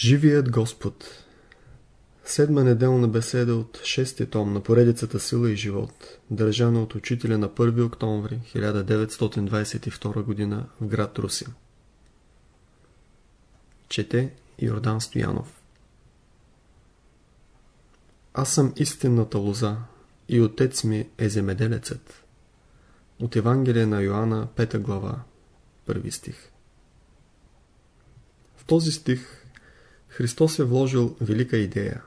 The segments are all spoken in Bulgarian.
Живият Господ Седма неделна беседа от шести том на поредицата Сила и живот, държана от учителя на 1 октомври 1922 г. в град Руси. Чете Йордан Стоянов Аз съм истинната лоза и отец ми е земеделецът. От Евангелие на Йоанна, 5 глава, първи стих. В този стих Христос е вложил велика идея.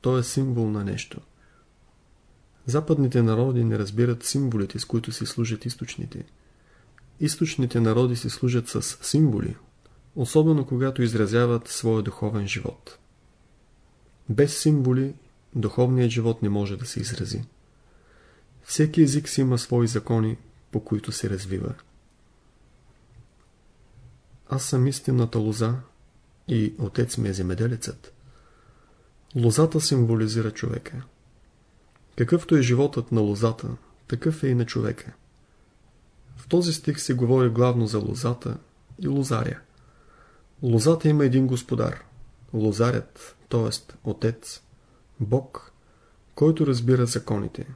Той е символ на нещо. Западните народи не разбират символите, с които си служат източните. Източните народи си служат с символи, особено когато изразяват своя духовен живот. Без символи духовният живот не може да се изрази. Всеки език си има свои закони, по които се развива. Аз съм истинната лоза и отец ми е земеделецът. Лозата символизира човека. Какъвто е животът на лозата, такъв е и на човека. В този стих се говори главно за лозата и лозаря. Лозата има един господар. Лозарят, т.е. отец, Бог, който разбира законите,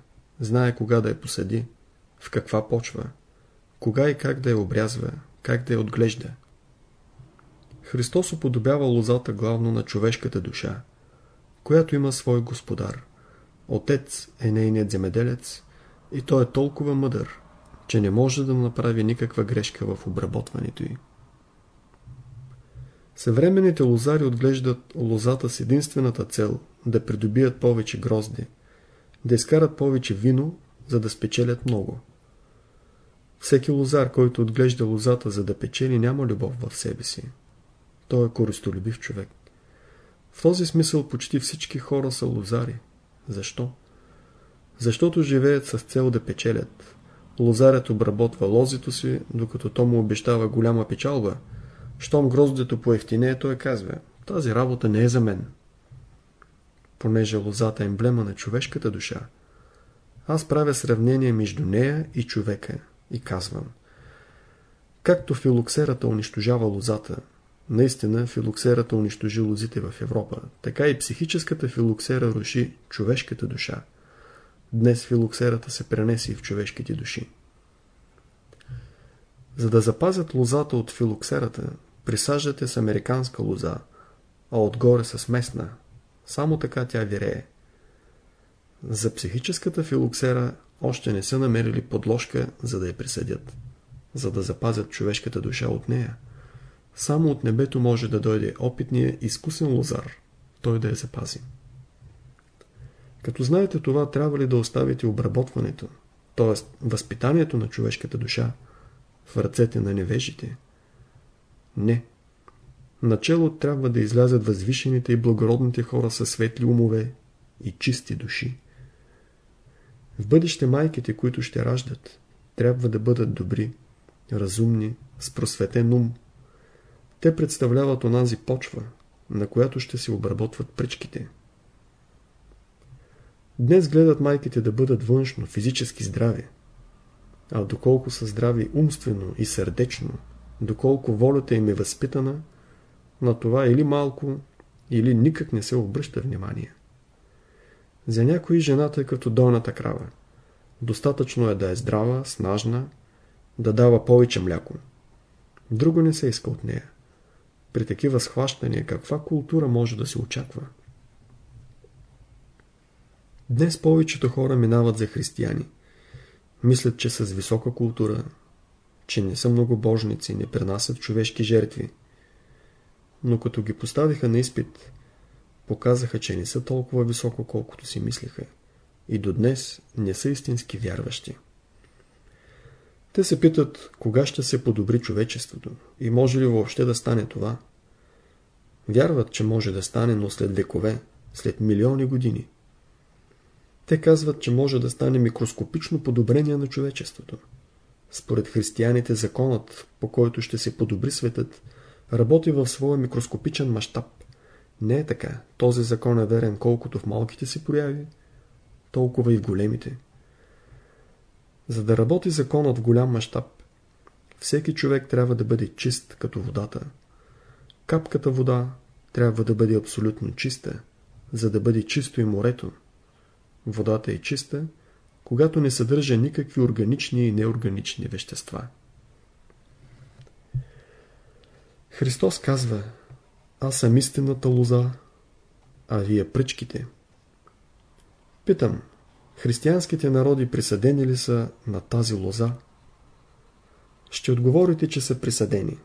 знае кога да я посади, в каква почва, кога и как да я обрязва, как да я отглежда. Христос уподобява лозата главно на човешката душа, която има свой господар. Отец е нейният земеделец и той е толкова мъдър, че не може да направи никаква грешка в обработването й. Съвременните лозари отглеждат лозата с единствената цел да придобият повече грозди, да изкарат повече вино, за да спечелят много. Всеки лозар, който отглежда лозата за да печели, няма любов в себе си. Той е користолюбив човек. В този смисъл почти всички хора са лозари. Защо? Защото живеят с цел да печелят. Лозарят обработва лозито си, докато то му обещава голяма печалба. Щом гроздето поевтине, той казва, тази работа не е за мен. Понеже лозата е емблема на човешката душа, аз правя сравнение между нея и човека и казвам, както филоксерата унищожава лозата, Наистина филоксерата унищожи лозите в Европа. Така и психическата филоксера руши човешката душа. Днес филоксерата се пренеси в човешките души. За да запазят лозата от филоксерата, присаждате с американска лоза, а отгоре с местна. Само така тя вирее. За психическата филоксера още не са намерили подложка, за да я присъдят, за да запазят човешката душа от нея. Само от небето може да дойде опитният изкусен лозар, той да я запази. Като знаете това, трябва ли да оставите обработването, т.е. възпитанието на човешката душа в ръцете на невежите? Не. Начало трябва да излязат възвишените и благородните хора със светли умове и чисти души. В бъдеще майките, които ще раждат, трябва да бъдат добри, разумни, с просветен ум, те представляват онази почва, на която ще се обработват пръчките. Днес гледат майките да бъдат външно, физически здрави. А доколко са здрави умствено и сърдечно, доколко волята им е възпитана, на това или малко, или никак не се обръща внимание. За някои жената е като долната крава. Достатъчно е да е здрава, снажна, да дава повече мляко. Друго не се иска от нея. При такива схващания каква култура може да се очаква? Днес повечето хора минават за християни. Мислят, че са с висока култура, че не са много божници, не пренасят човешки жертви. Но като ги поставиха на изпит, показаха, че не са толкова високо, колкото си мислиха. И до днес не са истински вярващи. Те се питат, кога ще се подобри човечеството и може ли въобще да стане това. Вярват, че може да стане, но след векове, след милиони години. Те казват, че може да стане микроскопично подобрение на човечеството. Според християните законът, по който ще се подобри светът, работи в своя микроскопичен мащаб. Не е така. Този закон е верен колкото в малките си прояви, толкова и в големите. За да работи законът в голям мащаб, всеки човек трябва да бъде чист като водата. Капката вода трябва да бъде абсолютно чиста, за да бъде чисто и морето. Водата е чиста, когато не съдържа никакви органични и неорганични вещества. Христос казва, аз съм истинната лоза, а вие пръчките. Питам, християнските народи присъдени ли са на тази лоза? Ще отговорите, че са присъдени.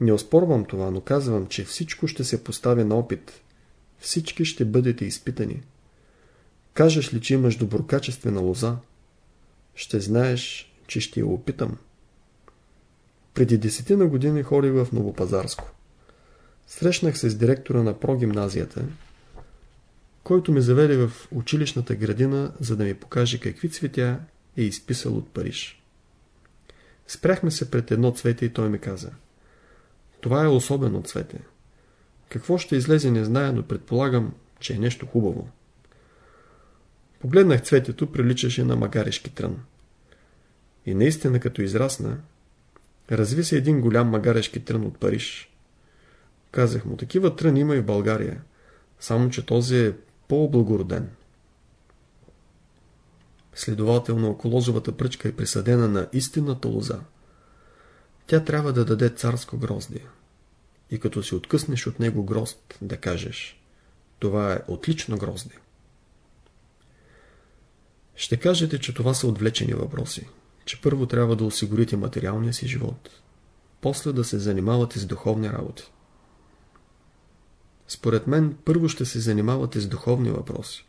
Не оспорвам това, но казвам, че всичко ще се постави на опит. Всички ще бъдете изпитани. Кажеш ли, че имаш доброкачествена лоза, ще знаеш, че ще я опитам. Преди десетина години ходих в Новопазарско. Срещнах се с директора на прогимназията, който ме заведе в училищната градина, за да ми покаже какви цветя е изписал от Париж. Спряхме се пред едно цвете и той ми каза Това е особено цвете. Какво ще излезе не зная, но предполагам, че е нещо хубаво. Погледнах цветето, приличаше на магарешки трън. И наистина като израсна, разви се един голям магарешки трън от Париж. Казах му, такива тръни има и в България, само че този е по-облагороден. Следователно, ако лозовата пръчка е присъдена на истинната лоза, тя трябва да даде царско гроздие. И като си откъснеш от него грозд, да кажеш, това е отлично гроздие. Ще кажете, че това са отвлечени въпроси, че първо трябва да осигурите материалния си живот, после да се занимавате с духовни работи. Според мен, първо ще се занимавате с духовни въпроси,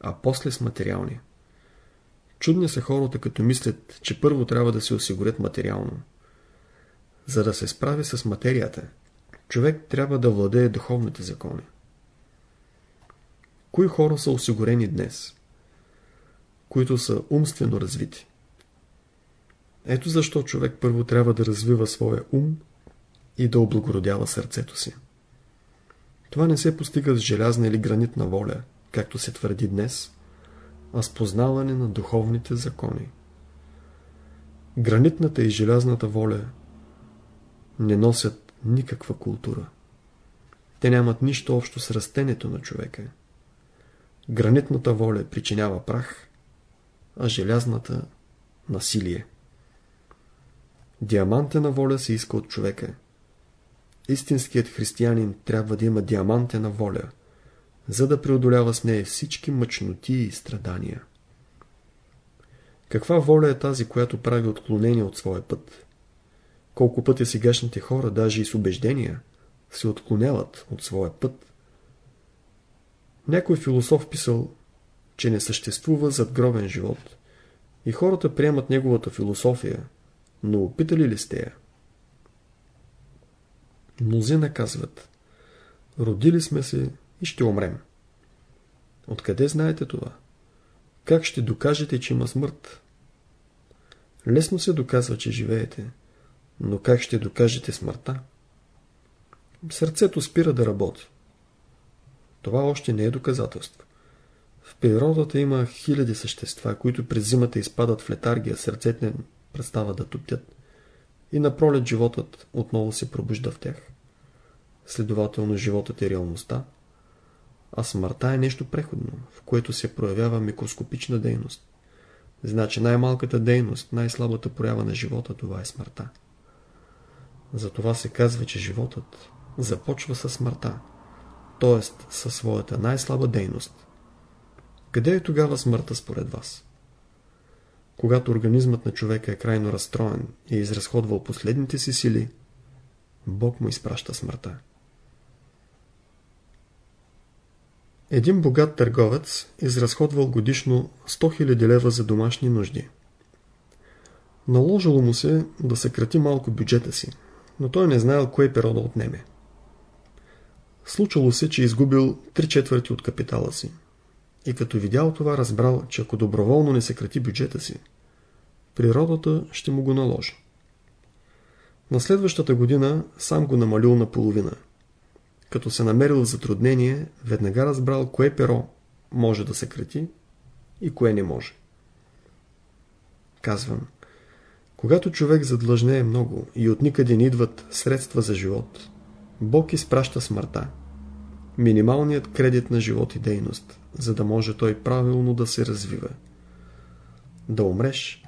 а после с материални. Чудни са хората, като мислят, че първо трябва да се осигурят материално. За да се справи с материята, човек трябва да владее духовните закони. Кои хора са осигурени днес? които са умствено развити. Ето защо човек първо трябва да развива своя ум и да облагородява сърцето си. Това не се постига с желязна или гранитна воля, както се твърди днес, а с познаване на духовните закони. Гранитната и желязната воля не носят никаква култура. Те нямат нищо общо с растението на човека. Гранитната воля причинява прах, а желязната – насилие. Диамантена воля се иска от човека. Истинският християнин трябва да има диамантена воля, за да преодолява с нея всички мъчноти и страдания. Каква воля е тази, която прави отклонение от своя път? Колко пъти сегашните хора, даже и с убеждения, се отклоняват от своя път? Някой философ писал, че не съществува задгробен живот. И хората приемат неговата философия, но опитали ли сте я? Мнозина казват, родили сме се и ще умрем. Откъде знаете това? Как ще докажете, че има смърт? Лесно се доказва, че живеете, но как ще докажете смъртта? Сърцето спира да работи. Това още не е доказателство. В природата има хиляди същества, които през зимата изпадат в летаргия, сърцете им престава да туптят и на пролет животът отново се пробужда в тях. Следователно животът е реалността, а смъртта е нещо преходно, в което се проявява микроскопична дейност. Значи най-малката дейност, най-слабата проява на живота, това е смъртта. Затова се казва, че животът започва със смъртта, т.е. със своята най-слаба дейност – къде е тогава смъртта според вас? Когато организмът на човека е крайно разстроен и е изразходвал последните си сили, Бог му изпраща смъртта. Един богат търговец изразходвал годишно 100 000 лева за домашни нужди. Наложило му се да съкрати малко бюджета си, но той не знаел кое перо да отнеме. Случало се, че изгубил 3 четвърти от капитала си. И като видял това, разбрал, че ако доброволно не съкрати бюджета си, природата ще му го наложи. На следващата година сам го намалил на половина. Като се намерил затруднение, веднага разбрал кое перо може да съкрати и кое не може. Казвам, когато човек задлъжне много и от никъде не идват средства за живот, Бог изпраща смъртта. Минималният кредит на живот и дейност, за да може той правилно да се развива. Да умреш,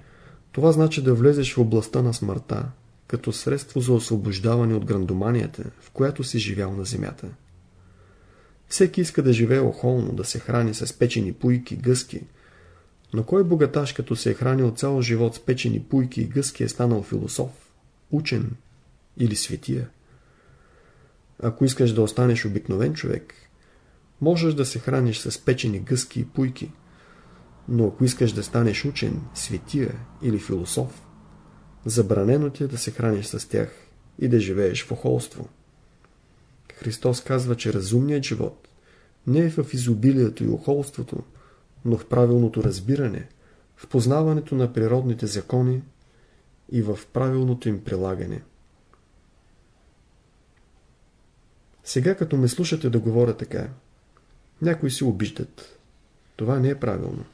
това значи да влезеш в областта на смъртта, като средство за освобождаване от грандоманията, в която си живял на земята. Всеки иска да живее охолно, да се храни с печени пуйки, гъски. Но кой богаташ, като се е хранил цял живот с печени пуйки и гъски, е станал философ, учен или светия? Ако искаш да останеш обикновен човек, можеш да се храниш с печени гъски и пуйки. Но ако искаш да станеш учен, светия или философ, забранено ти е да се храниш с тях и да живееш в охолство. Христос казва, че разумният живот не е в изобилието и охолството, но в правилното разбиране, в познаването на природните закони и в правилното им прилагане. Сега като ме слушате да говоря така, някои се обиждат. Това не е правилно.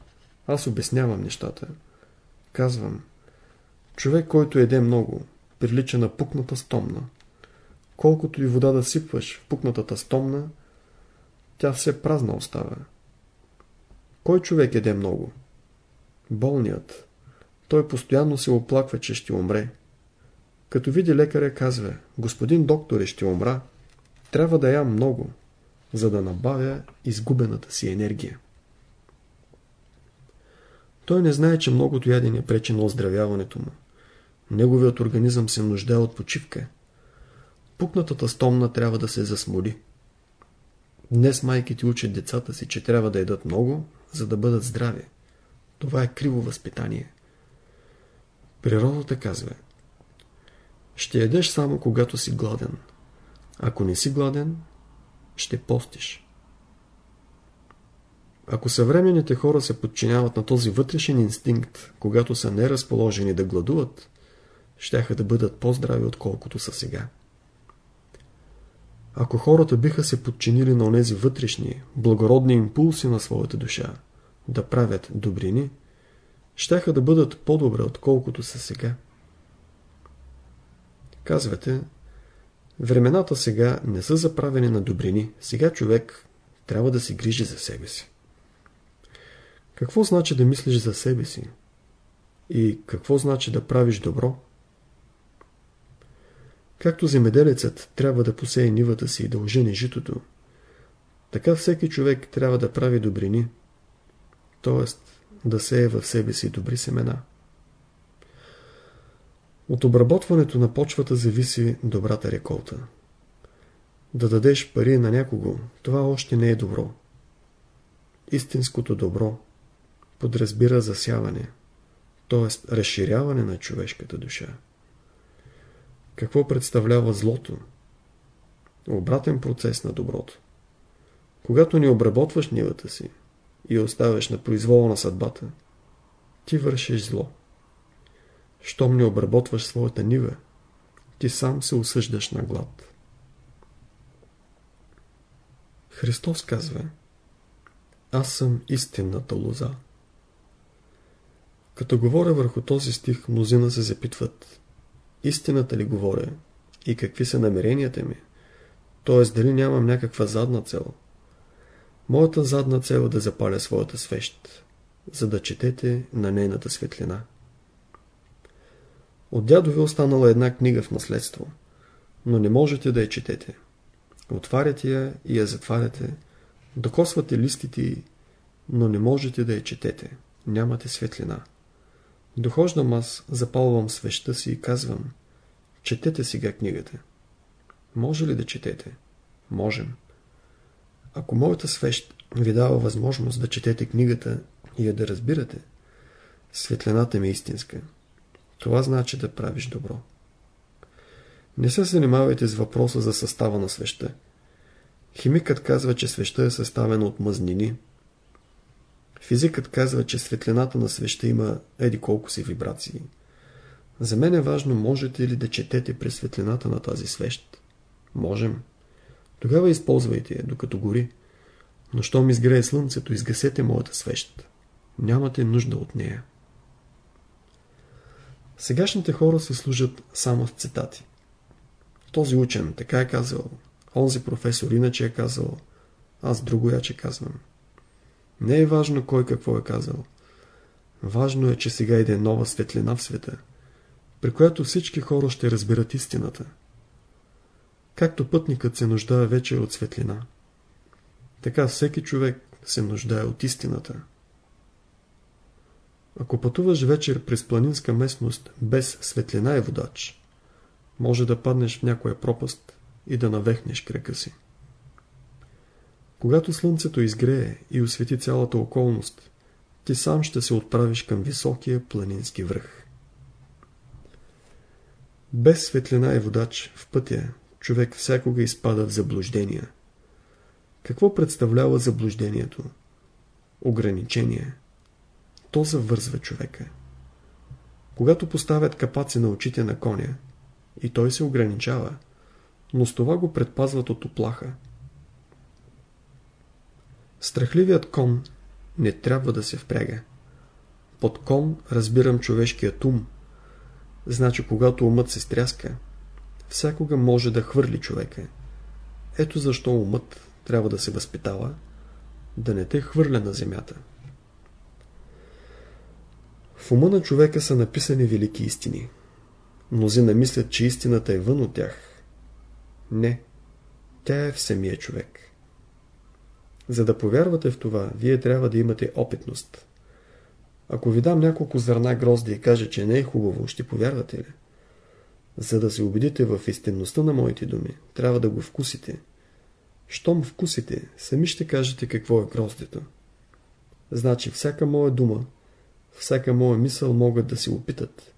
Аз обяснявам нещата. Казвам, човек, който еде много, прилича на пукната стомна. Колкото и вода да сипваш в пукнатата стомна, тя все празна остава. Кой човек еде много? Болният. Той постоянно се оплаква, че ще умре. Като види лекаря, казва, господин докторе, ще умра. Трябва да ям много, за да набавя изгубената си енергия. Той не знае, че многото ядене пречи на оздравяването му. Неговият организъм се нуждае от почивка. Пукнатата стомна трябва да се засмоли. Днес майките учат децата си, че трябва да едат много, за да бъдат здрави. Това е криво възпитание. Природата казва Ще едеш само когато си гладен. Ако не си гладен, ще постиш. Ако съвременните хора се подчиняват на този вътрешен инстинкт, когато са неразположени да гладуват, щяха да бъдат по-здрави, отколкото са сега. Ако хората биха се подчинили на онези вътрешни, благородни импулси на своята душа, да правят добрини, щяха да бъдат по-добре, отколкото са сега. Казвате, времената сега не са заправени на добрини, сега човек трябва да се грижи за себе си. Какво значи да мислиш за себе си? И какво значи да правиш добро? Както земеделецът трябва да посее нивата си и да ожени житото, така всеки човек трябва да прави добрини, т.е. да сее в себе си добри семена. От обработването на почвата зависи добрата реколта. Да дадеш пари на някого, това още не е добро. Истинското добро подразбира засяване, т.е. разширяване на човешката душа. Какво представлява злото? Обратен процес на доброто. Когато не обработваш нивата си и оставяш на произвола на съдбата, ти вършиш зло. Щом не обработваш своята нива, ти сам се осъждаш на глад. Христос казва Аз съм истинната лоза. Като говоря върху този стих, мнозина се запитват истината ли говоря и какви са намеренията ми, т.е. дали нямам някаква задна цел. Моята задна цел е да запаля своята свещ, за да четете на нейната светлина. От дядо ви останала една книга в наследство, но не можете да я четете. Отваряте я и я затваряте, докосвате листите но не можете да я четете. Нямате светлина. Дохождам аз, запалвам свеща си и казвам Четете сега книгата. Може ли да четете? Можем. Ако моята свещ ви дава възможност да четете книгата и я да разбирате, светлината ми е истинска. Това значи да правиш добро. Не се занимавайте с въпроса за състава на свеща. Химикът казва, че свеща е съставена от мъзнини, Физикът казва, че светлината на свеща има еди колко си вибрации. За мен е важно, можете ли да четете през светлината на тази свещ. Можем. Тогава използвайте я, докато гори. Но щом изгрее слънцето, изгасете моята свещ. Нямате нужда от нея. Сегашните хора се служат само с цитати. Този учен така е казал, онзи професор иначе е казал, аз друго яче казвам. Не е важно кой какво е казал. Важно е, че сега иде нова светлина в света, при която всички хора ще разберат истината. Както пътникът се нуждае вечер от светлина, така всеки човек се нуждае от истината. Ако пътуваш вечер през планинска местност без светлина и водач, може да паднеш в някоя пропаст и да навехнеш крека си. Когато слънцето изгрее и освети цялата околност, ти сам ще се отправиш към високия планински връх. Без светлина и водач в пътя човек всякога изпада в заблуждения. Какво представлява заблуждението? Ограничение. То завързва човека. Когато поставят капаци на очите на коня, и той се ограничава, но с това го предпазват от оплаха. Страхливият кон не трябва да се впряга. Под кон разбирам човешкият ум. Значи, когато умът се стряска, всякога може да хвърли човека. Ето защо умът трябва да се възпитава, да не те хвърля на земята. В ума на човека са написани велики истини. Мнозина мислят, че истината е вън от тях. Не, тя е в самия човек. За да повярвате в това, вие трябва да имате опитност. Ако ви дам няколко зърна грозди и кажа, че не е хубаво, ще повярвате ли? За да се убедите в истинността на моите думи, трябва да го вкусите. Щом вкусите, сами ще кажете какво е гроздето. Значи всяка моя дума, всяка моя мисъл могат да се опитат.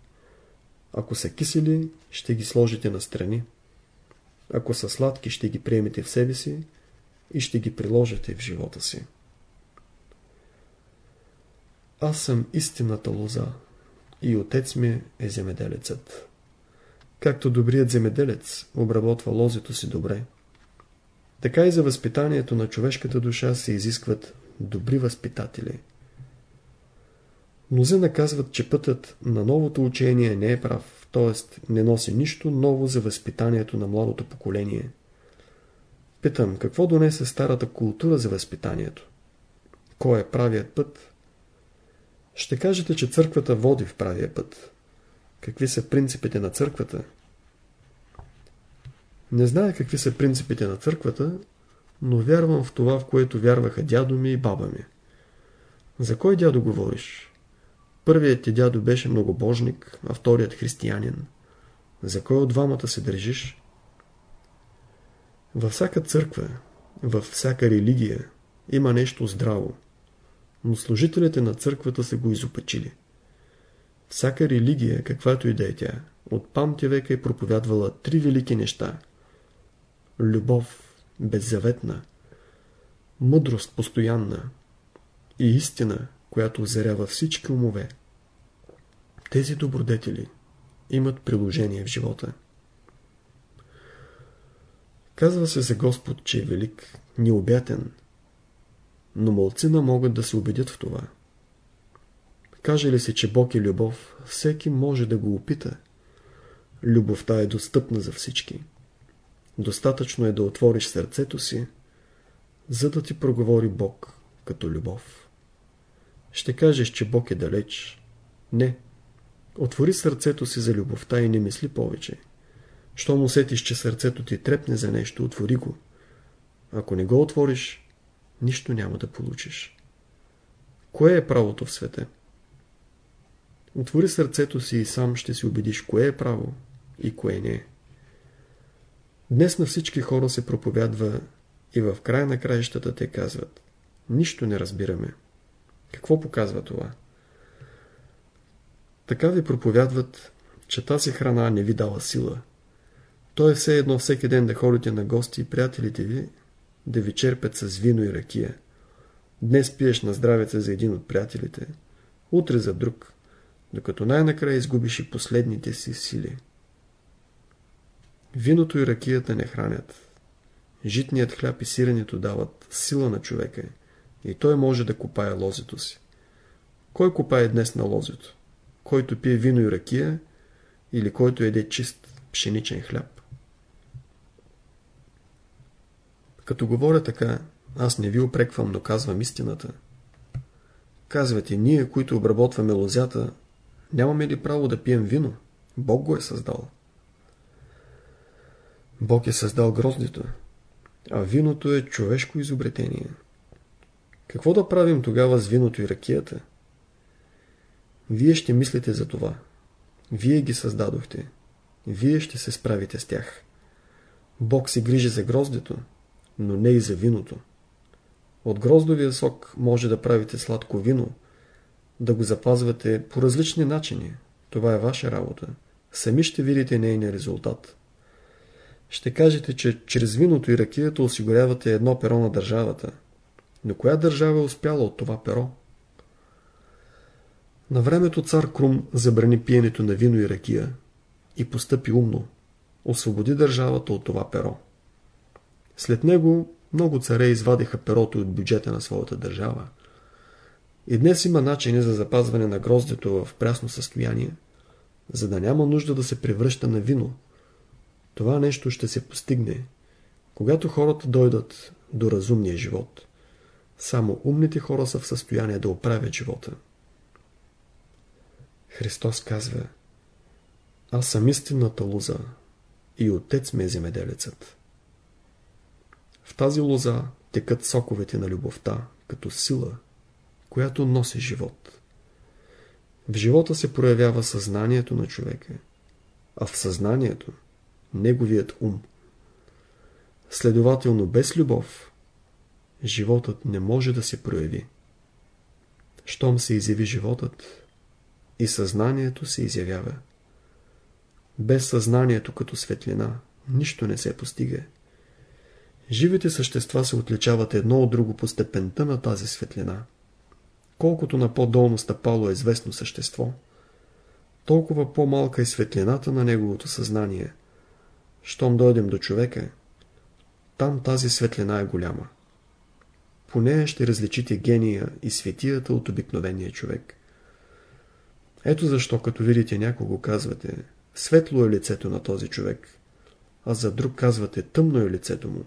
Ако са кисели, ще ги сложите настрани. Ако са сладки, ще ги приемете в себе си и ще ги приложите в живота си. Аз съм истината лоза и отец ми е земеделецът. Както добрият земеделец обработва лозето си добре, така и за възпитанието на човешката душа се изискват добри възпитатели. Мнози наказват, че пътът на новото учение не е прав, т.е. не носи нищо ново за възпитанието на младото поколение. Питам, какво донесе старата култура за възпитанието? Кой е правият път? Ще кажете, че църквата води в правия път. Какви са принципите на църквата? Не зная какви са принципите на църквата, но вярвам в това, в което вярваха дядо ми и баба ми. За кой дядо говориш? Първият ти дядо беше многобожник, а вторият християнин. За кой от двамата се държиш? Във всяка църква, във всяка религия има нещо здраво, но служителите на църквата са го изопачили. Всяка религия, каквато и да е тя, от памти века е проповядвала три велики неща. Любов беззаветна, мъдрост постоянна и истина, която озарява всички умове. Тези добродетели имат приложение в живота. Казва се за Господ, че е велик, необятен, но молцина могат да се убедят в това. Каже ли се, че Бог е любов, всеки може да го опита. Любовта е достъпна за всички. Достатъчно е да отвориш сърцето си, за да ти проговори Бог като любов. Ще кажеш, че Бог е далеч. Не. Отвори сърцето си за любовта и не мисли повече. Щом усетиш, че сърцето ти трепне за нещо, отвори го. Ако не го отвориш, нищо няма да получиш. Кое е правото в света? Отвори сърцето си и сам ще си убедиш кое е право и кое не е. Днес на всички хора се проповядва и в края на краищата те казват Нищо не разбираме. Какво показва това? Така ви проповядват, че тази храна не ви дава сила. То е все едно всеки ден да ходите на гости и приятелите ви да ви черпят с вино и ракия. Днес пиеш на здравеца за един от приятелите, утре за друг, докато най-накрая изгубиш и последните си сили. Виното и ракията не хранят. Житният хляб и сиренето дават сила на човека и той може да копае лозето си. Кой копае днес на лозето? Който пие вино и ракия или който еде чист пшеничен хляб? Като говоря така, аз не ви опреквам, но казвам истината. Казвате, ние, които обработваме лозята, нямаме ли право да пием вино? Бог го е създал. Бог е създал гроздето, а виното е човешко изобретение. Какво да правим тогава с виното и ракията? Вие ще мислите за това. Вие ги създадохте. Вие ще се справите с тях. Бог се грижи за гроздето, но не и за виното. От гроздовия сок може да правите сладко вино, да го запазвате по различни начини. Това е ваша работа. Сами ще видите нейния резултат. Ще кажете, че чрез виното и ракията осигурявате едно перо на държавата. Но коя държава е успяла от това перо? На времето цар Крум забрани пиенето на вино и ракия и постъпи умно. Освободи държавата от това перо. След него много царе извадиха перото от бюджета на своята държава. И днес има начини за запазване на гроздето в прясно състояние, за да няма нужда да се превръща на вино. Това нещо ще се постигне, когато хората дойдат до разумния живот. Само умните хора са в състояние да оправят живота. Христос казва Аз съм истинната лоза и отец ме е земеделецът. В тази лоза текат соковете на любовта, като сила, която носи живот. В живота се проявява съзнанието на човека, а в съзнанието – неговият ум. Следователно, без любов, животът не може да се прояви. Щом се изяви животът, и съзнанието се изявява. Без съзнанието като светлина, нищо не се постига. Живите същества се отличават едно от друго по степента на тази светлина. Колкото на по-долно стъпало е известно същество, толкова по-малка е светлината на неговото съзнание. Щом дойдем до човека, там тази светлина е голяма. По нея ще различите гения и светията от обикновения човек. Ето защо, като видите някого, казвате, светло е лицето на този човек, а за друг казвате, тъмно е лицето му.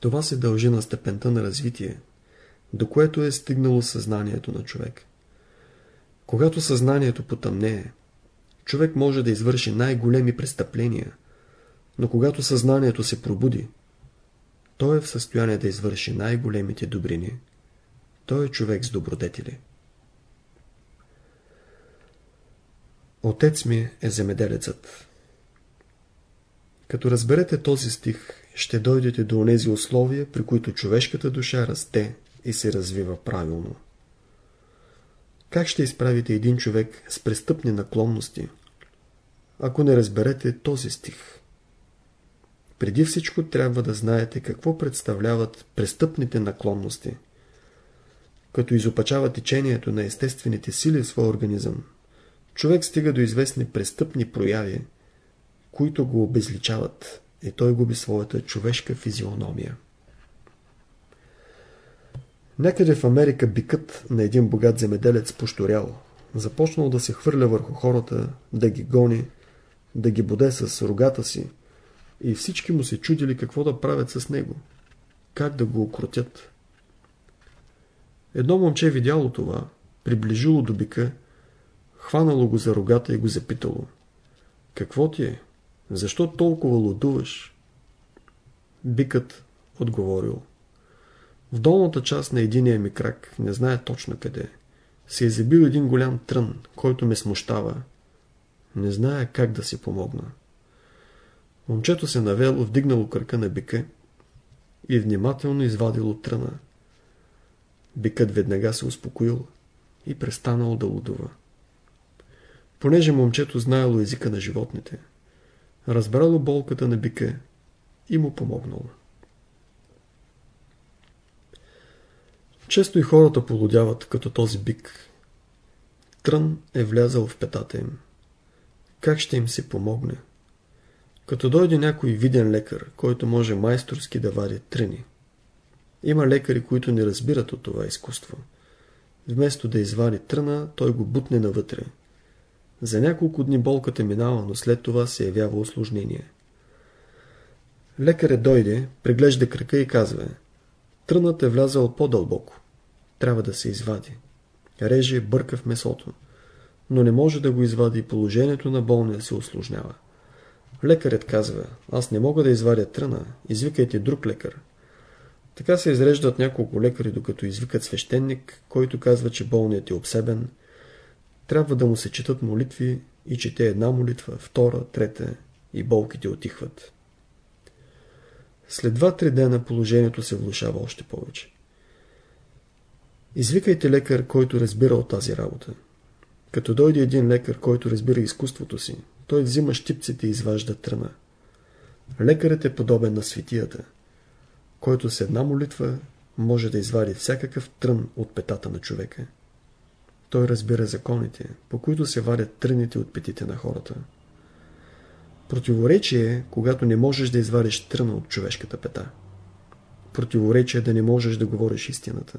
Това се дължи на степента на развитие, до което е стигнало съзнанието на човек. Когато съзнанието потъмнее, човек може да извърши най-големи престъпления, но когато съзнанието се пробуди, той е в състояние да извърши най-големите добрини. Той е човек с добродетели. Отец ми е земеделецът. Като разберете този стих, ще дойдете до онези условия, при които човешката душа расте и се развива правилно. Как ще изправите един човек с престъпни наклонности, ако не разберете този стих? Преди всичко трябва да знаете какво представляват престъпните наклонности. Като изопачава течението на естествените сили в своя организъм, човек стига до известни престъпни прояви, които го обезличават и той губи своята човешка физиономия. Някъде в Америка бикът на един богат земеделец пошторял. Започнал да се хвърля върху хората, да ги гони, да ги боде с рогата си и всички му се чудили какво да правят с него, как да го окрутят. Едно момче видяло това, приближило до бика, хванало го за рогата и го запитало. Какво ти е? Защо толкова лудуваш? Бикът отговорил. В долната част на единия ми крак, не знае точно къде, се е забил един голям трън, който ме смущава. Не знае как да си помогна. Момчето се навело, вдигнало кръка на бика и внимателно извадило тръна. Бикът веднага се успокоил и престанал да лудува. Понеже момчето знаело езика на животните, разбрало болката на бика и му помогнало. Често и хората полудяват, като този бик. Трън е влязал в петата им. Как ще им се помогне? Като дойде някой виден лекар, който може майсторски да вади тръни. Има лекари, които не разбират от това изкуство. Вместо да извади тръна, той го бутне навътре. За няколко дни болката минава, но след това се явява осложнение. Лекарят дойде, преглежда крака и казва Трънът е влязал по-дълбоко. Трябва да се извади. Реже, бърка в месото. Но не може да го извади и положението на болния се осложнява. Лекарят казва, аз не мога да извадя тръна, извикайте друг лекар. Така се изреждат няколко лекари, докато извикат свещеник, който казва, че болният е обсебен. Трябва да му се четат молитви и чете една молитва, втора, трета и болките отихват. След два-три дена положението се влушава още повече. Извикайте лекар, който разбира от тази работа. Като дойде един лекар, който разбира изкуството си, той взима щипците и изважда тръна. Лекарът е подобен на светията, който с една молитва може да извади всякакъв трън от петата на човека. Той разбира законите, по които се вадят тръните от петите на хората. Противоречие е, когато не можеш да извадиш тръна от човешката пета. Противоречие е да не можеш да говориш истината.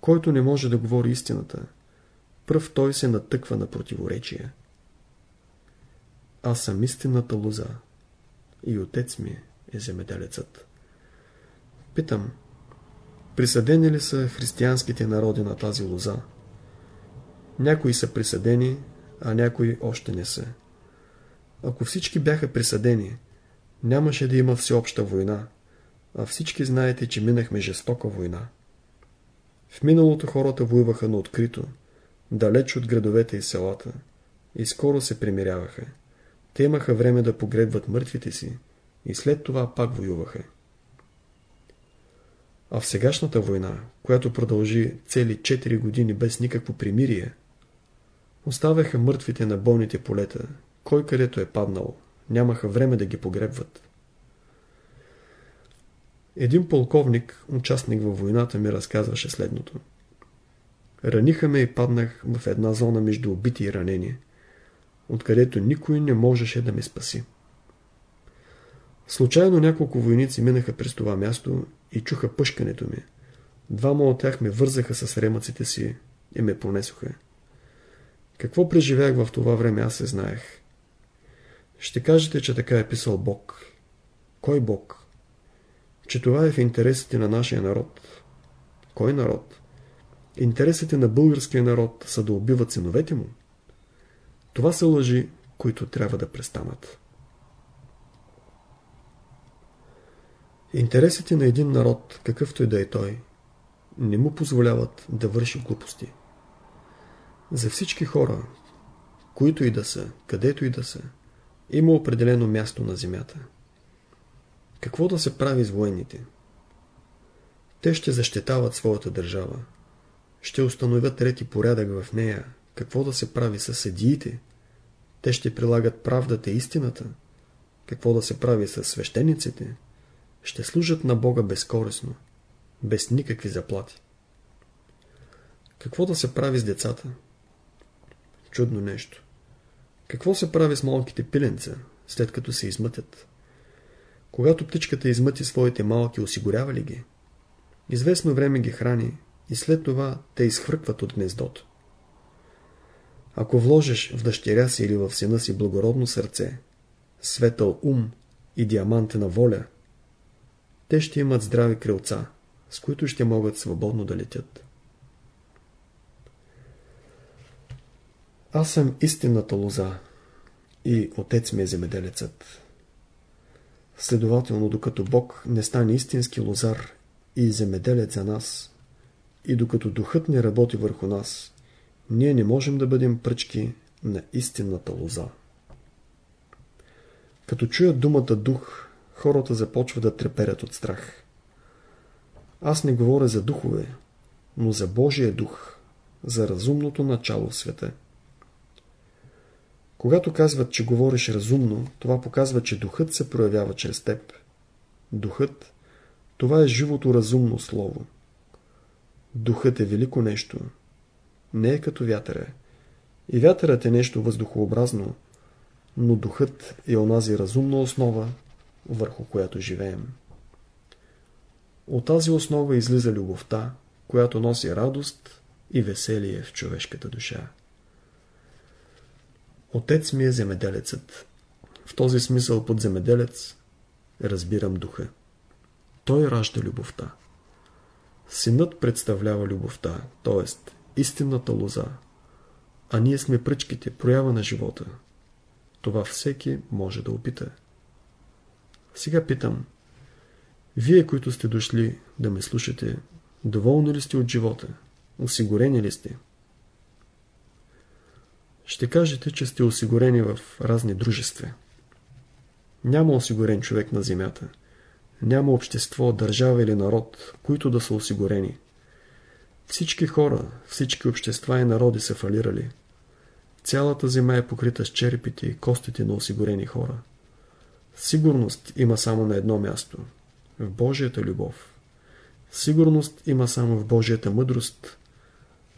Който не може да говори истината, пръв той се натъква на противоречия. Аз съм истинната лоза и отец ми е земеделецът. Питам, присъдени ли са християнските народи на тази лоза? Някои са присъдени, а някои още не са. Ако всички бяха присъдени, нямаше да има всеобща война, а всички знаете, че минахме жестока война. В миналото хората воюваха на открито, далеч от градовете и селата, и скоро се примиряваха. Те имаха време да погребват мъртвите си и след това пак воюваха. А в сегашната война, която продължи цели 4 години без никакво примирие, оставяха мъртвите на болните полета, кой където е паднал, нямаха време да ги погребват. Един полковник, участник във войната, ми разказваше следното. Раниха ме и паднах в една зона между убити и ранени, откъдето никой не можеше да ме спаси. Случайно няколко войници минаха през това място и чуха пъшкането ми. Двама от тях ме вързаха с ремъците си и ме понесоха. Какво преживях в това време, аз се знаех. Ще кажете, че така е писал Бог. Кой Бог? Че това е в интересите на нашия народ. Кой народ? Интересите на българския народ са да убиват синовете му. Това са лъжи, които трябва да престанат. Интересите на един народ, какъвто и да е той, не му позволяват да върши глупости. За всички хора, които и да са, където и да са, има определено място на земята. Какво да се прави с военните? Те ще защитават своята държава. Ще установят ред и порядък в нея. Какво да се прави с съдиите? Те ще прилагат правдата и истината. Какво да се прави с свещениците? Ще служат на Бога безкорисно, без никакви заплати. Какво да се прави с децата? Чудно нещо. Какво се прави с малките пиленца, след като се измътят? Когато птичката измъти своите малки, осигурява ли ги? Известно време ги храни и след това те изхвъркват от гнездото. Ако вложиш в дъщеря си или в сина си благородно сърце, светъл ум и диамантена воля, те ще имат здрави крилца, с които ще могат свободно да летят. Аз съм истинната лоза и отец ми е земеделецът. Следователно, докато Бог не стане истински лозар и земеделец за нас, и докато духът не работи върху нас, ние не можем да бъдем пръчки на истинната лоза. Като чуят думата дух, хората започват да треперят от страх. Аз не говоря за духове, но за Божия дух, за разумното начало в света. Когато казват, че говориш разумно, това показва, че духът се проявява чрез теб. Духът – това е живото разумно слово. Духът е велико нещо. Не е като вятъра. И вятърът е нещо въздухообразно, но духът е онази разумна основа, върху която живеем. От тази основа излиза любовта, която носи радост и веселие в човешката душа. Отец ми е земеделецът. В този смисъл под земеделец разбирам духа. Той ражда любовта. Синът представлява любовта, т.е. истинната лоза, а ние сме пръчките, проява на живота. Това всеки може да опита. Сега питам, вие, които сте дошли да ме слушате, доволни ли сте от живота? Осигурени ли сте? Ще кажете, че сте осигурени в разни дружества. Няма осигурен човек на земята. Няма общество, държава или народ, които да са осигурени. Всички хора, всички общества и народи са фалирали. Цялата земя е покрита с черепите и костите на осигурени хора. Сигурност има само на едно място – в Божията любов. Сигурност има само в Божията мъдрост.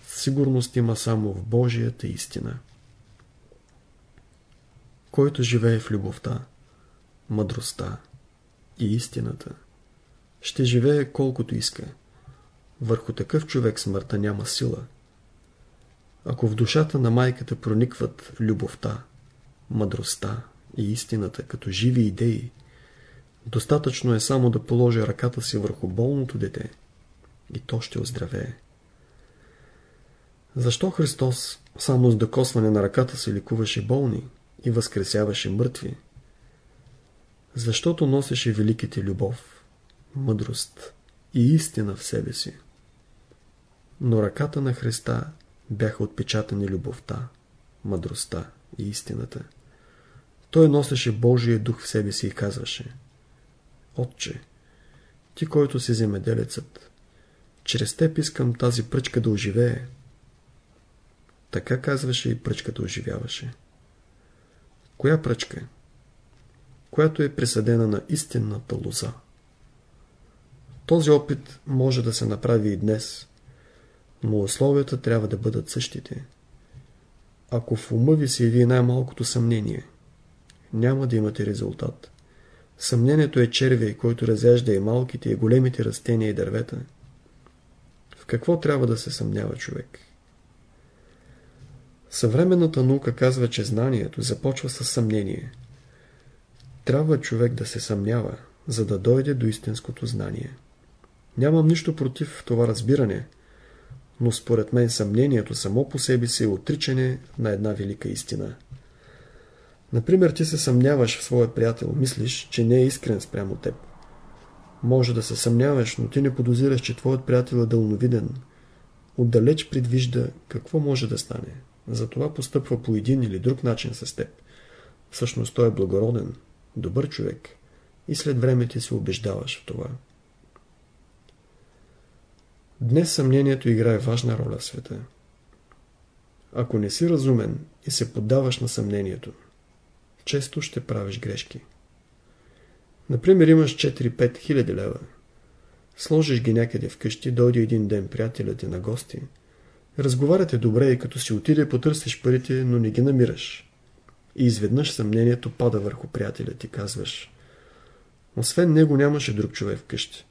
Сигурност има само в Божията истина. Който живее в любовта, мъдростта и истината, ще живее колкото иска. Върху такъв човек смъртта няма сила. Ако в душата на майката проникват любовта, мъдростта и истината като живи идеи, достатъчно е само да положи ръката си върху болното дете и то ще оздравее. Защо Христос само с докосване на ръката си ликуваше болни и възкресяваше мъртви? Защото носеше великите любов, мъдрост и истина в себе си. Но ръката на Христа бяха отпечатани любовта, мъдростта и истината. Той носеше Божия дух в себе си и казваше Отче, ти, който си земеделецът, чрез теб искам тази пръчка да оживее. Така казваше и пръчката оживяваше. Коя пръчка? Която е присъдена на истинната лоза. Този опит може да се направи и днес, но условията трябва да бъдат същите. Ако в ума ви се яви най-малкото съмнение, няма да имате резултат. Съмнението е червей, който разяжда и малките и големите растения и дървета. В какво трябва да се съмнява човек? Съвременната наука казва, че знанието започва с съмнение. Трябва човек да се съмнява, за да дойде до истинското знание. Нямам нищо против това разбиране, но според мен съмнението само по себе си е отричане на една велика истина. Например, ти се съмняваш в своя приятел, мислиш, че не е искрен спрямо теб. Може да се съмняваш, но ти не подозираш, че твоят приятел е дълновиден. Отдалеч предвижда какво може да стане. Затова постъпва по един или друг начин с теб. Всъщност той е благороден, добър човек и след време ти се убеждаваш в това. Днес съмнението играе важна роля в света. Ако не си разумен и се поддаваш на съмнението, често ще правиш грешки. Например, имаш 4-5 хиляди лева. Сложиш ги някъде вкъщи, дойде един ден приятелят ти на гости. Разговаряте добре и като си отиде потърсиш парите, но не ги намираш. И изведнъж съмнението пада върху приятеля ти, казваш. Освен него нямаше друг човек вкъщи.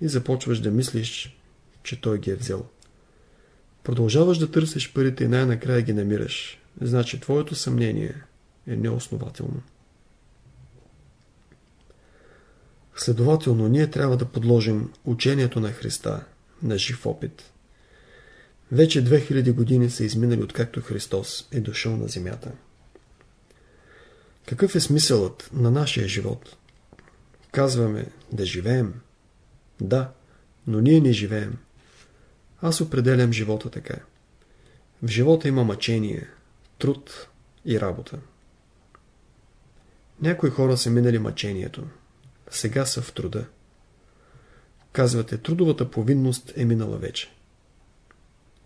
И започваш да мислиш, че той ги е взел. Продължаваш да търсиш парите и най-накрая ги намираш. Значи твоето съмнение е неоснователно. Следователно, ние трябва да подложим учението на Христа на жив опит. Вече 2000 години са изминали откакто Христос е дошъл на земята. Какъв е смисълът на нашия живот? Казваме да живеем. Да, но ние не живеем. Аз определям живота така. В живота има мъчение, труд и работа. Някои хора са минали мъчението. Сега са в труда. Казвате, трудовата повинност е минала вече.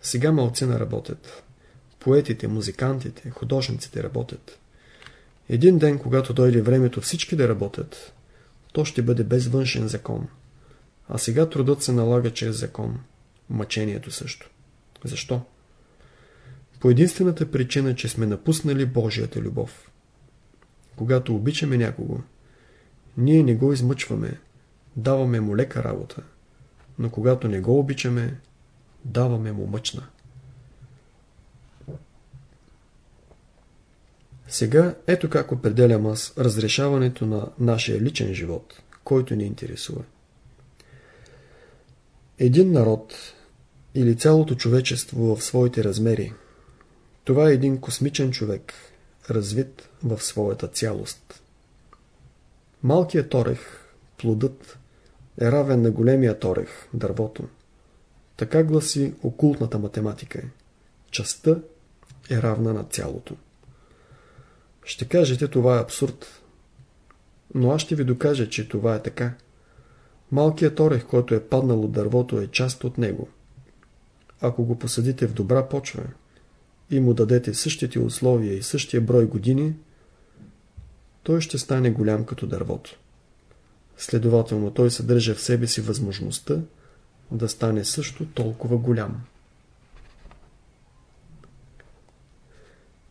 Сега малцина работят. Поетите, музикантите, художниците работят. Един ден, когато дойде времето всички да работят, то ще бъде без външен закон. А сега трудът се налага чрез закон. Мъчението също. Защо? По единствената причина, че сме напуснали Божията любов. Когато обичаме някого, ние не го измъчваме, даваме му лека работа, но когато не го обичаме, даваме му мъчна. Сега ето как определям аз разрешаването на нашия личен живот, който ни интересува. Един народ или цялото човечество в своите размери, това е един космичен човек, развит в своята цялост. Малкият орех, плодът, е равен на големия орех, дървото. Така гласи окултната математика. Частта е равна на цялото. Ще кажете, това е абсурд. Но аз ще ви докажа, че това е така. Малкият орех, който е паднал от дървото, е част от него. Ако го посадите в добра почва и му дадете същите условия и същия брой години, той ще стане голям като дървото. Следователно, той съдържа в себе си възможността да стане също толкова голям.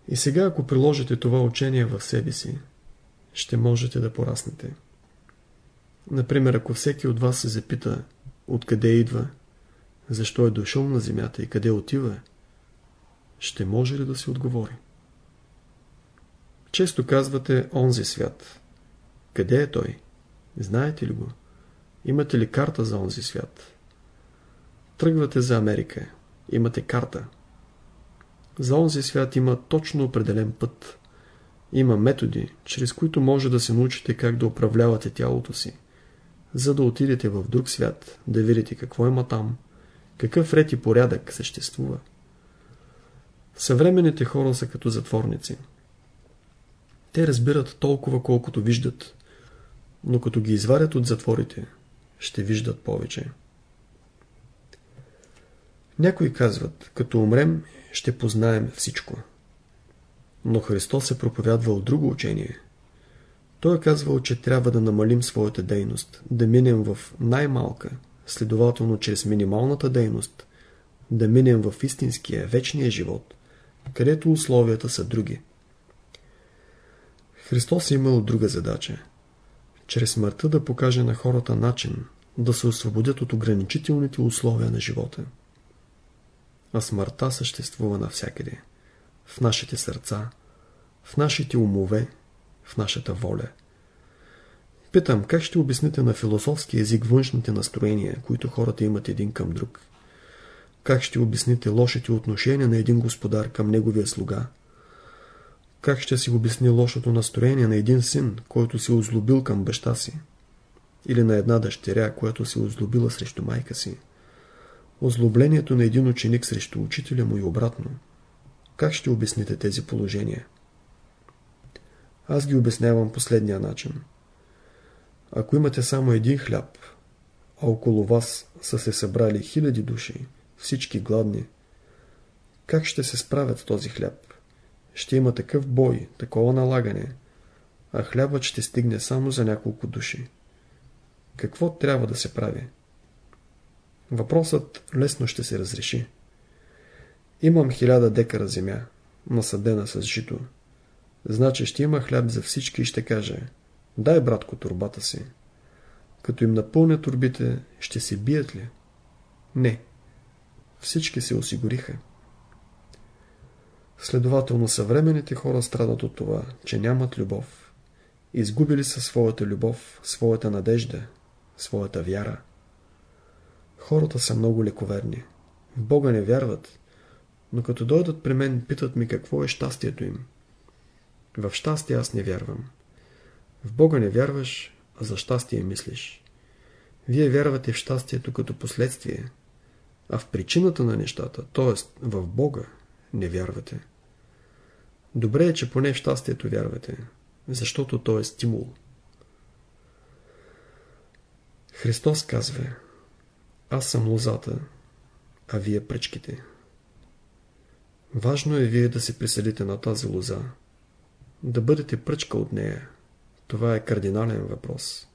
И сега, ако приложите това учение в себе си, ще можете да пораснете. Например, ако всеки от вас се запита откъде идва, защо е дошъл на земята и къде отива, ще може ли да се отговори? Често казвате онзи свят. Къде е той? Знаете ли го? Имате ли карта за онзи свят? Тръгвате за Америка. Имате карта. За онзи свят има точно определен път. Има методи, чрез които може да се научите как да управлявате тялото си, за да отидете в друг свят, да видите какво има там, какъв ред и порядък съществува. Съвременните хора са като затворници. Те разбират толкова колкото виждат, но като ги изварят от затворите, ще виждат повече. Някои казват, като умрем, ще познаем всичко. Но Христос е проповядвал друго учение. Той е казвал, че трябва да намалим своята дейност, да минем в най-малка, следователно чрез минималната дейност, да минем в истинския, вечния живот, където условията са други. Христос е имал друга задача. Чрез смъртта да покаже на хората начин да се освободят от ограничителните условия на живота а смъртта съществува навсякъде. В нашите сърца, в нашите умове, в нашата воля. Питам, как ще обясните на философски език външните настроения, които хората имат един към друг? Как ще обясните лошите отношения на един господар към неговия слуга? Как ще си обясни лошото настроение на един син, който се озлобил към баща си? Или на една дъщеря, която се озлобила срещу майка си? озлоблението на един ученик срещу учителя му и обратно. Как ще обясните тези положения? Аз ги обяснявам последния начин. Ако имате само един хляб, а около вас са се събрали хиляди души, всички гладни, как ще се справят с този хляб? Ще има такъв бой, такова налагане, а хлябът ще стигне само за няколко души. Какво трябва да се прави? Въпросът лесно ще се разреши. Имам хиляда декара земя, насъдена с жито. Значи ще има хляб за всички и ще каже, дай братко турбата си. Като им напълня турбите, ще се бият ли? Не. Всички се осигуриха. Следователно съвременните хора страдат от това, че нямат любов. Изгубили са своята любов, своята надежда, своята вяра. Хората са много лековерни. В Бога не вярват, но като дойдат при мен, питат ми какво е щастието им. В щастие аз не вярвам. В Бога не вярваш, а за щастие мислиш. Вие вярвате в щастието като последствие, а в причината на нещата, т.е. в Бога, не вярвате. Добре е, че поне в щастието вярвате, защото то е стимул. Христос казва аз съм лозата, а вие пръчките. Важно е вие да се присъдите на тази лоза. Да бъдете пръчка от нея. Това е кардинален въпрос.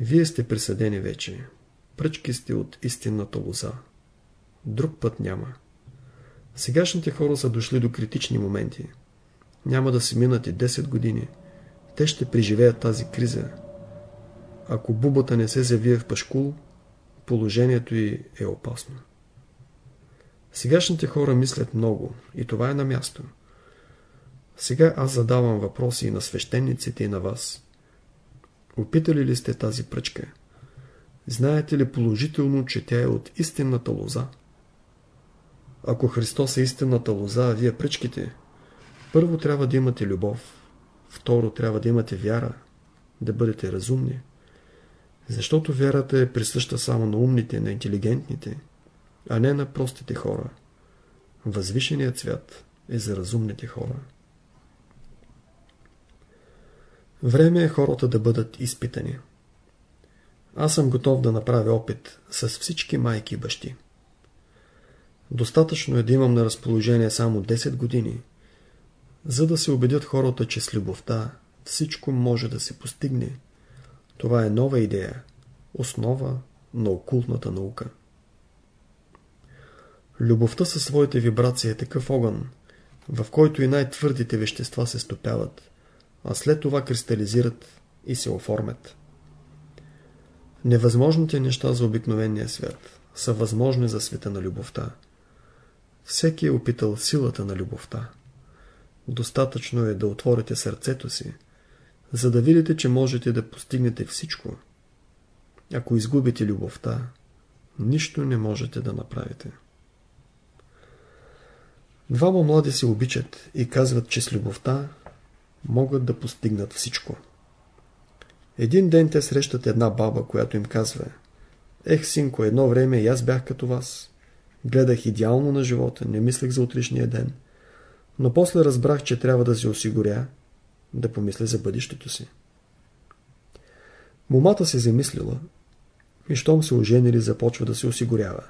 Вие сте присъдени вече. Пръчки сте от истинната лоза. Друг път няма. Сегашните хора са дошли до критични моменти. Няма да се минат и 10 години. Те ще преживеят тази криза. Ако бубата не се завие в пашкул, положението й е опасно. Сегашните хора мислят много и това е на място. Сега аз задавам въпроси и на свещениците и на вас. Опитали ли сте тази пръчка? Знаете ли положително, че тя е от истинната лоза? Ако Христос е истинната лоза, а вие пръчките, първо трябва да имате любов, второ трябва да имате вяра, да бъдете разумни. Защото вярата е присъща само на умните, на интелигентните, а не на простите хора. Възвишеният свят е за разумните хора. Време е хората да бъдат изпитани. Аз съм готов да направя опит с всички майки и бащи. Достатъчно е да имам на разположение само 10 години, за да се убедят хората, че с любовта всичко може да се постигне. Това е нова идея, основа на окултната наука. Любовта със своите вибрации е такъв огън, в който и най-твърдите вещества се стопяват, а след това кристализират и се оформят. Невъзможните неща за обикновения свят са възможни за света на любовта. Всеки е опитал силата на любовта. Достатъчно е да отворите сърцето си, за да видите, че можете да постигнете всичко. Ако изгубите любовта, нищо не можете да направите. Двама млади се обичат и казват, че с любовта могат да постигнат всичко. Един ден те срещат една баба, която им казва Ех, синко, едно време и аз бях като вас. Гледах идеално на живота, не мислех за утрешния ден. Но после разбрах, че трябва да се осигуря, да помисля за бъдещето си. Момата се замислила и щом се оженили, започва да се осигурява.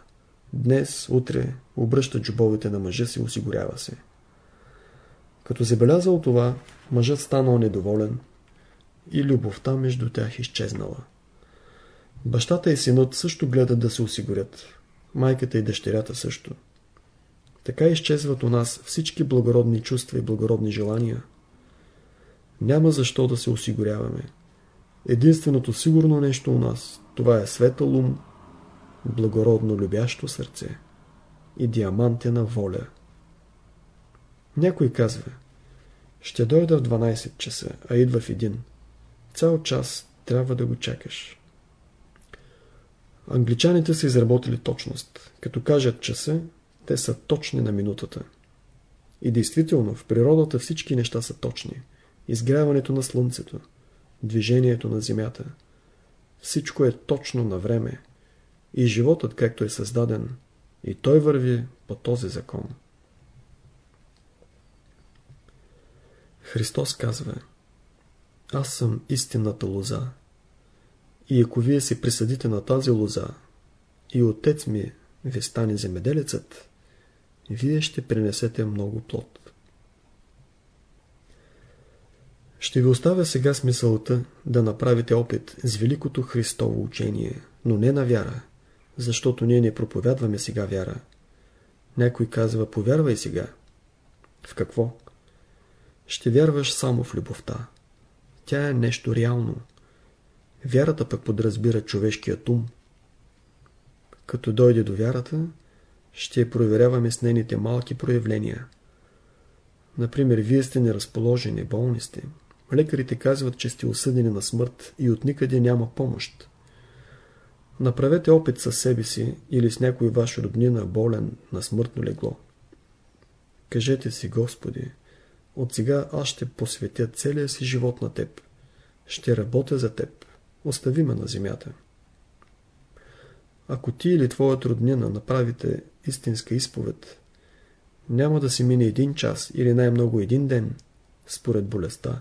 Днес, утре, обръща джобовете на мъжа си, осигурява се. Като забелязал това, мъжът станал недоволен и любовта между тях изчезнала. Бащата и синът също гледат да се осигурят. Майката и дъщерята също. Така изчезват у нас всички благородни чувства и благородни желания. Няма защо да се осигуряваме. Единственото сигурно нещо у нас, това е светъл ум, благородно любящо сърце и диамантена воля. Някой казва, ще дойда в 12 часа, а идва в един. Цял час трябва да го чакаш. Англичаните са изработили точност. Като кажат часа, те са точни на минутата. И действително, в природата всички неща са точни. Изгряването на слънцето, движението на земята. Всичко е точно на време. И животът, както е създаден, и той върви по този закон. Христос казва Аз съм истинната лоза. И ако вие се присъдите на тази лоза и отец ми ви стане земеделецът, вие ще принесете много плод. Ще ви оставя сега смисълта да направите опит с великото Христово учение, но не на вяра, защото ние не проповядваме сега вяра. Някой казва, повярвай сега. В какво? Ще вярваш само в любовта. Тя е нещо реално. Вярата пък подразбира човешкият ум. Като дойде до вярата, ще я проверяваме с нейните малки проявления. Например, вие сте неразположени, болни сте. Лекарите казват, че сте осъдени на смърт и от никъде няма помощ. Направете опит със себе си или с някой ваш роднина болен на смъртно легло. Кажете си, Господи, от сега аз ще посветя целия си живот на теб. Ще работя за теб. Остави ме на земята. Ако ти или твоят роднина направите истинска изповед, няма да си мине един час или най-много един ден, според болестта,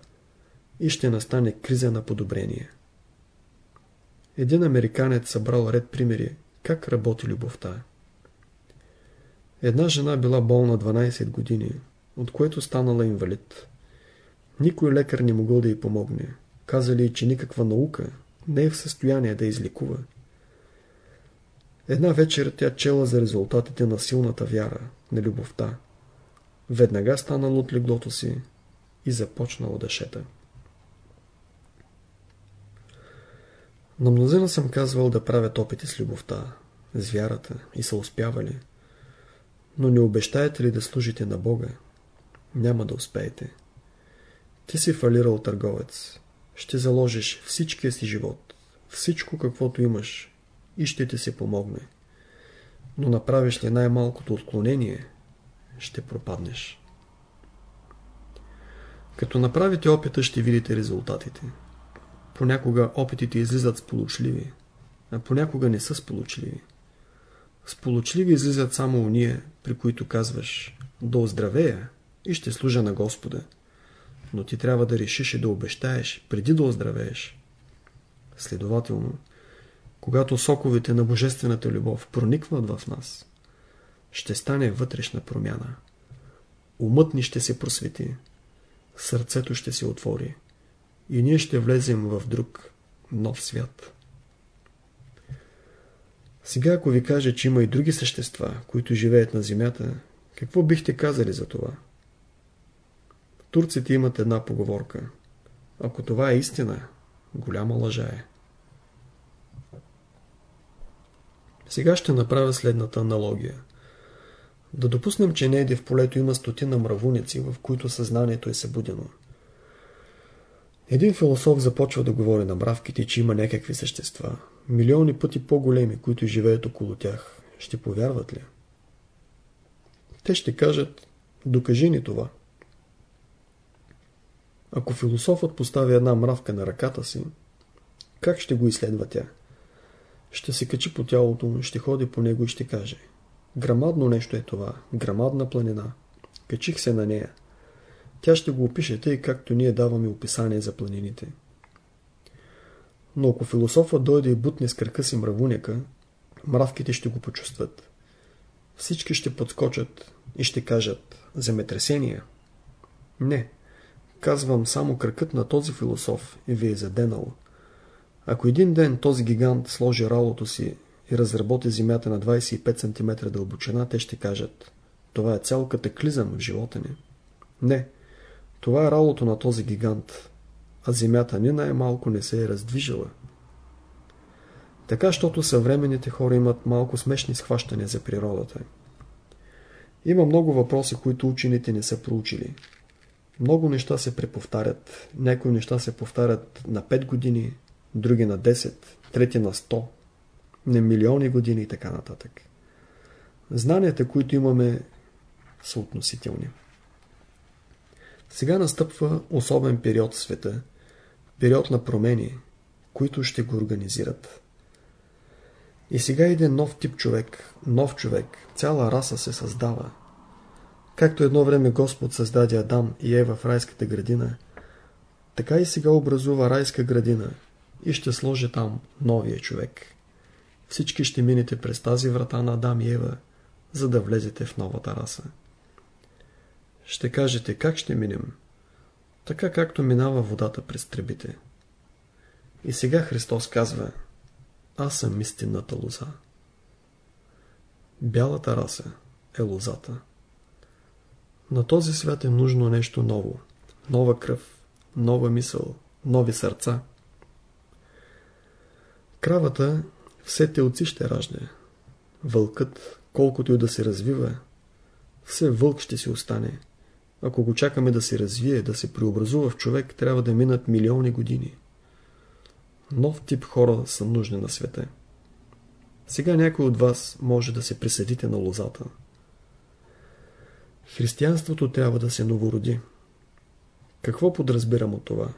и ще настане криза на подобрение. Един американец събрал ред примери как работи любовта. Една жена била болна 12 години, от което станала инвалид. Никой лекар не могъл да й помогне. Казали, че никаква наука не е в състояние да изликува. Една вечер тя чела за резултатите на силната вяра, на любовта. Веднага станала от леглото си и започнала да. На мнозина съм казвал да правят опити с любовта, с вярата и са успявали. Но не обещаете ли да служите на Бога? Няма да успеете. Ти си фалирал търговец. Ще заложиш всичкия си живот, всичко каквото имаш и ще ти се помогне. Но направиш ли най-малкото отклонение, ще пропаднеш. Като направите опита, ще видите резултатите. Понякога опитите излизат сполучливи, а понякога не са сполучливи. Сполучливи излизат само уния, при които казваш да оздравея и ще служа на Господа. Но ти трябва да решиш и да обещаеш преди да оздравееш. Следователно, когато соковете на Божествената любов проникват в нас, ще стане вътрешна промяна. Умът ни ще се просвети, сърцето ще се отвори и ние ще влезем в друг, нов свят. Сега, ако ви кажа, че има и други същества, които живеят на земята, какво бихте казали за това? Турците имат една поговорка. Ако това е истина, голяма лъжа е. Сега ще направя следната аналогия. Да допуснем, че неде в полето има стотина мравуници, в които съзнанието е събудено. Един философ започва да говори на мравките, че има някакви същества, милиони пъти по-големи, които живеят около тях. Ще повярват ли? Те ще кажат, докажи ни това. Ако философът постави една мравка на ръката си, как ще го изследва тя? Ще се качи по тялото ще ходи по него и ще каже Грамадно нещо е това, грамадна планина. Качих се на нея. Тя ще го опише тъй, както ние даваме описание за планините. Но ако философът дойде и бутне с кръка си мравуняка, мравките ще го почувстват. Всички ще подскочат и ще кажат земетресения. Не, казвам само кръкът на този философ и ви е заденал. Ако един ден този гигант сложи ралото си и разработи земята на 25 см дълбочина, те ще кажат това е цял катаклизъм в живота ни. Не, това е ралото на този гигант, а земята ни най-малко не се е раздвижила. Така, щото съвременните хора имат малко смешни схващания за природата. Има много въпроси, които учените не са проучили. Много неща се преповтарят. Някои неща се повтарят на 5 години, други на 10, трети на 100, на милиони години и така нататък. Знанията, които имаме, са относителни. Сега настъпва особен период в света, период на промени, които ще го организират. И сега иде нов тип човек, нов човек, цяла раса се създава. Както едно време Господ създаде Адам и Ева в райската градина, така и сега образува райска градина и ще сложи там новия човек. Всички ще минете през тази врата на Адам и Ева, за да влезете в новата раса. Ще кажете, как ще минем? Така както минава водата през тръбите. И сега Христос казва, аз съм истинната лоза. Бялата раса е лозата. На този свят е нужно нещо ново. Нова кръв, нова мисъл, нови сърца. Кравата все телци ще ражда. Вълкът, колкото и да се развива, все вълк ще си остане. Ако го чакаме да се развие, да се преобразува в човек, трябва да минат милиони години. Нов тип хора са нужни на света. Сега някой от вас може да се присъдите на лозата. Християнството трябва да се новороди. Какво подразбирам от това?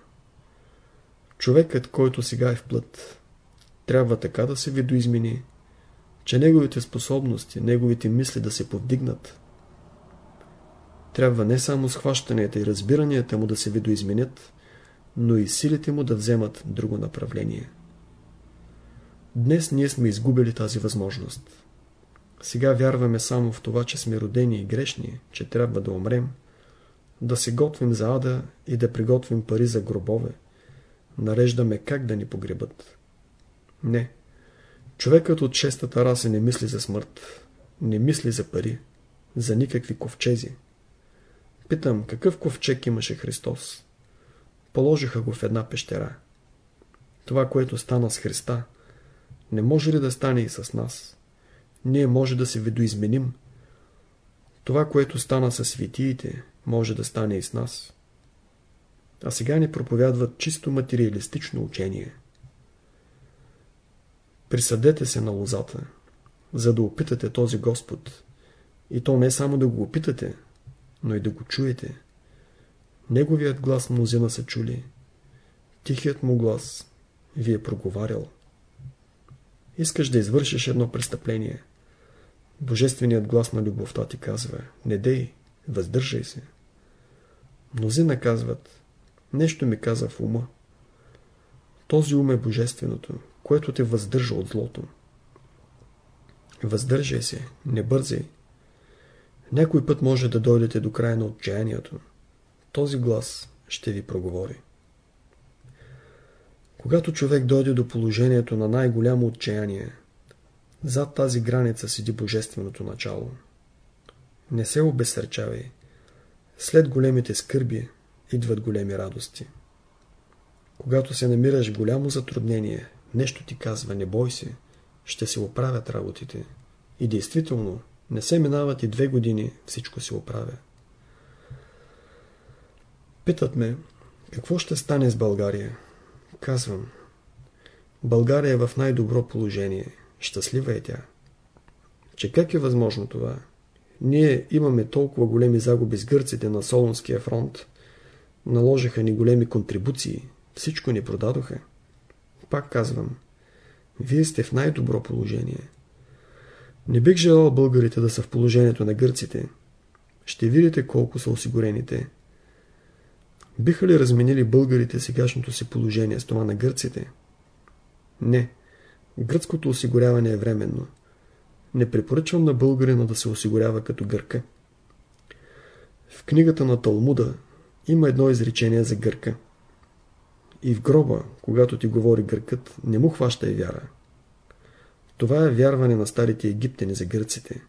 Човекът, който сега е в плът, трябва така да се видоизмени, че неговите способности, неговите мисли да се повдигнат. Трябва не само схващанията и разбиранията му да се видоизменят, но и силите му да вземат друго направление. Днес ние сме изгубили тази възможност. Сега вярваме само в това, че сме родени и грешни, че трябва да умрем, да се готвим за ада и да приготвим пари за гробове. Нареждаме как да ни погребат. Не. Човекът от шестата раса не мисли за смърт, не мисли за пари, за никакви ковчези. Питам, какъв ковчег имаше Христос? Положиха го в една пещера. Това, което стана с Христа, не може ли да стане и с нас? Ние може да се видоизменим. Това, което стана с светиите, може да стане и с нас. а сега ни проповядват чисто материалистично учение. Присъдете се на лозата, за да опитате този Господ. И то не само да го опитате, но и да го чуете. Неговият глас мнозина са чули. Тихият му глас ви е проговарял. Искаш да извършиш едно престъпление. Божественият глас на любовта ти казва, не дей, въздържай се. Мнозина казват, нещо ми каза в ума. Този ум е божественото, което те въздържа от злото. Въздържай се, не бързай. Някой път може да дойдете до края на отчаянието. Този глас ще ви проговори. Когато човек дойде до положението на най-голямо отчаяние, зад тази граница седи божественото начало. Не се обесърчавай. След големите скърби идват големи радости. Когато се намираш голямо затруднение, нещо ти казва, не бой се, ще се оправят работите. И действително, не се минават и две години, всичко се оправя. Питат ме, какво ще стане с България? Казвам, България е в най-добро положение. Щастлива е тя. Че как е възможно това? Ние имаме толкова големи загуби с гърците на Солонския фронт. Наложиха ни големи контрибуции. Всичко ни продадоха. Пак казвам, вие сте в най-добро положение. Не бих желал българите да са в положението на гърците. Ще видите колко са осигурените. Биха ли разменили българите сегашното си положение с това на гърците? Не. Гръцкото осигуряване е временно. Не препоръчвам на българина да се осигурява като гърка. В книгата на Талмуда има едно изречение за гърка. И в гроба, когато ти говори гъркът, не му хваща и вяра. Това е вярване на старите египтяни за гърците.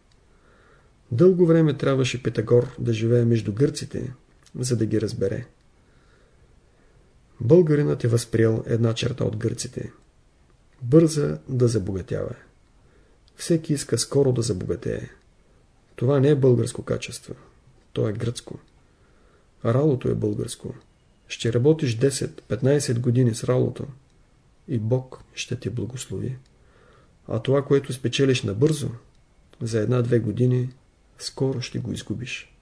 Дълго време трябваше Питагор да живее между гърците, за да ги разбере. Българинът е възприел една черта от гърците. Бърза да забогатява. Всеки иска скоро да забогатее. Това не е българско качество. То е гръцко. Ралото е българско. Ще работиш 10-15 години с ралото и Бог ще ти благослови. А това, което спечелиш набързо, за една-две години, скоро ще го изгубиш.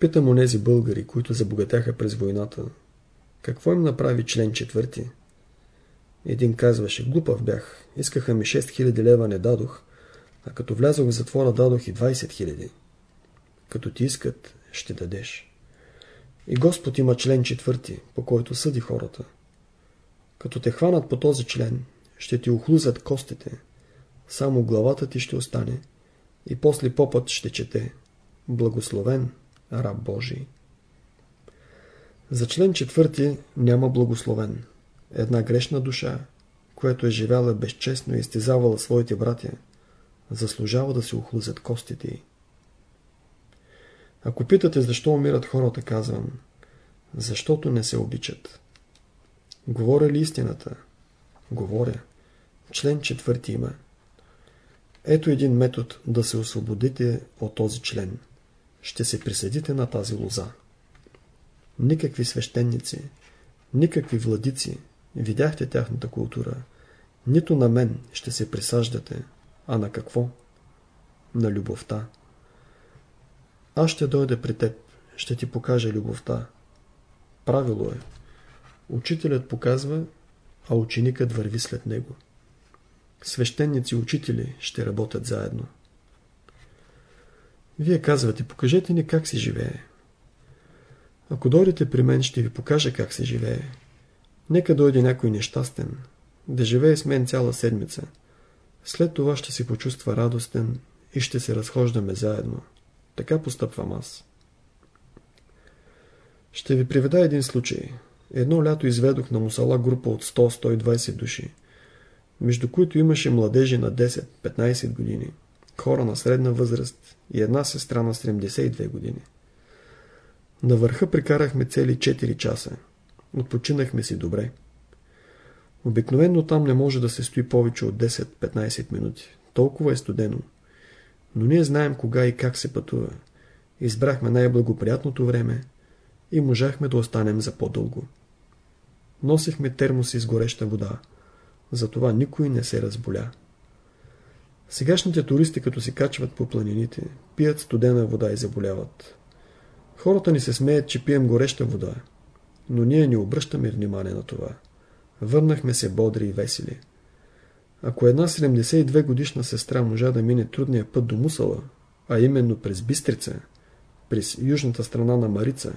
Питам онези българи, които забогатяха през войната, какво им направи член четвърти? Един казваше, глупав бях, искаха ми 6000 лева не дадох, а като влязох в затвора дадох и 20 000. Като ти искат, ще дадеш. И Господ има член четвърти, по който съди хората. Като те хванат по този член, ще ти охлузат костите, само главата ти ще остане и после попът ще чете Благословен раб Божий. За член четвърти няма благословен. Една грешна душа, която е живяла безчестно и изтезавала своите братя, заслужава да се охлузят костите й. Ако питате защо умират хората, казвам, защото не се обичат. Говоря ли истината? Говоря. Член четвърти има. Ето един метод да се освободите от този член. Ще се присъдите на тази лоза. Никакви свещеници, никакви владици, видяхте тяхната култура. Нито на мен ще се присаждате, а на какво? На любовта. Аз ще дойда при теб, ще ти покажа любовта. Правило е. Учителят показва, а ученикът върви след него. Свещеници и учители ще работят заедно. Вие казвате, покажете ни как се живее. Ако дойдете при мен, ще ви покажа как се живее. Нека дойде някой нещастен, да живее с мен цяла седмица. След това ще се почувства радостен и ще се разхождаме заедно. Така постъпвам аз. Ще ви приведа един случай. Едно лято изведох на мусала група от 100-120 души, между които имаше младежи на 10-15 години, хора на средна възраст и една сестра на 72 години. На върха прекарахме цели 4 часа. Отпочинахме си добре. Обикновено там не може да се стои повече от 10-15 минути. Толкова е студено. Но ние знаем кога и как се пътува. Избрахме най-благоприятното време, и можахме да останем за по-дълго. Носихме термоси с гореща вода, затова никой не се разболя. Сегашните туристи, като се качват по планините, пият студена вода и заболяват. Хората ни се смеят, че пием гореща вода, но ние не обръщаме внимание на това. Върнахме се бодри и весели. Ако една 72 годишна сестра можа да мине трудния път до Мусала, а именно през Бистрица, през южната страна на Марица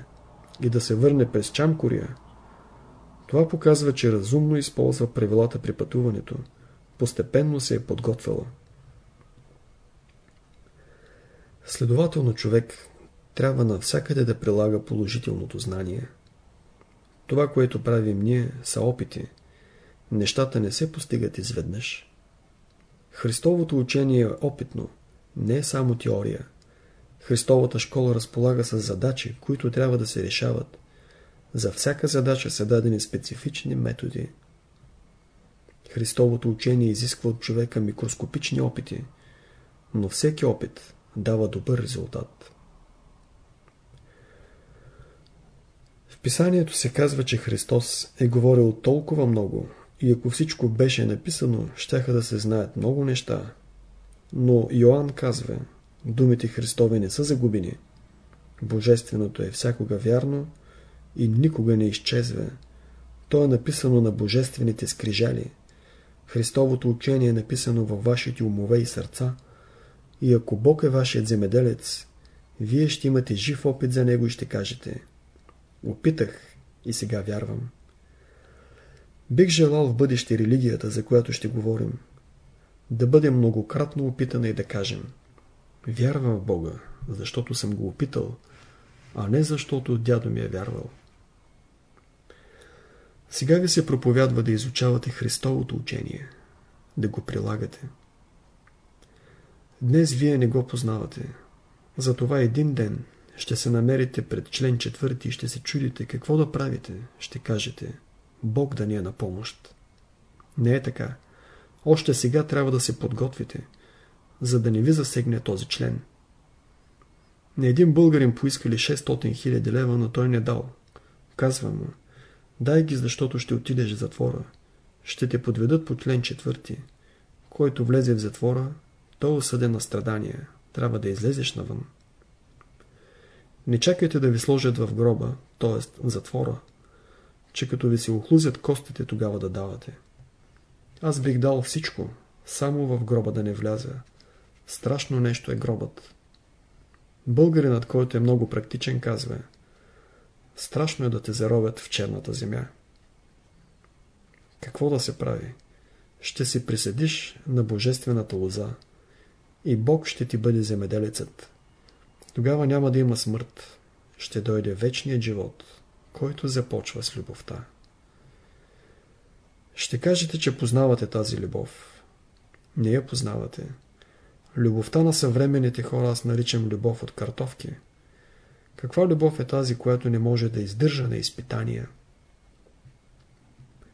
и да се върне през Чамкория, това показва, че разумно използва правилата при пътуването. Постепенно се е подготвила. Следователно човек трябва навсякъде да прилага положителното знание. Това, което правим ние, са опити. Нещата не се постигат изведнъж. Христовото учение е опитно, не е само теория. Христовата школа разполага с задачи, които трябва да се решават. За всяка задача са дадени специфични методи. Христовото учение изисква от човека микроскопични опити, но всеки опит дава добър резултат. Писанието се казва, че Христос е говорил толкова много и ако всичко беше написано, щяха да се знаят много неща. Но Йоанн казва, думите Христови не са загубени. Божественото е всякога вярно и никога не изчезва. То е написано на божествените скрижали. Христовото учение е написано във вашите умове и сърца – и ако Бог е вашият земеделец, вие ще имате жив опит за него и ще кажете Опитах и сега вярвам. Бих желал в бъдеще религията, за която ще говорим, да бъде многократно опитана и да кажем Вярвам в Бога, защото съм го опитал, а не защото дядо ми е вярвал. Сега ви се проповядва да изучавате Христовото учение, да го прилагате. Днес вие не го познавате. Затова един ден ще се намерите пред член четвърти и ще се чудите какво да правите. Ще кажете, Бог да ни е на помощ. Не е така. Още сега трябва да се подготвите, за да не ви засегне този член. Не един българин поискали 600 000 лева, но той не дал. Казва му, дай ги, защото ще отидеш в затвора. Ще те подведат по член четвърти. Който влезе в затвора, той осъден на страдания. Трябва да излезеш навън. Не чакайте да ви сложат в гроба, т.е. в затвора, че като ви се охлузят костите, тогава да давате. Аз бих дал всичко, само в гроба да не вляза. Страшно нещо е гробът. Българинът, който е много практичен, казва Страшно е да те заровят в черната земя. Какво да се прави? Ще си присъдиш на божествената лоза и Бог ще ти бъде земеделецът. Тогава няма да има смърт. Ще дойде вечният живот, който започва с любовта. Ще кажете, че познавате тази любов. Не я познавате. Любовта на съвременните хора аз наричам любов от картофки. Каква любов е тази, която не може да издържа на изпитания?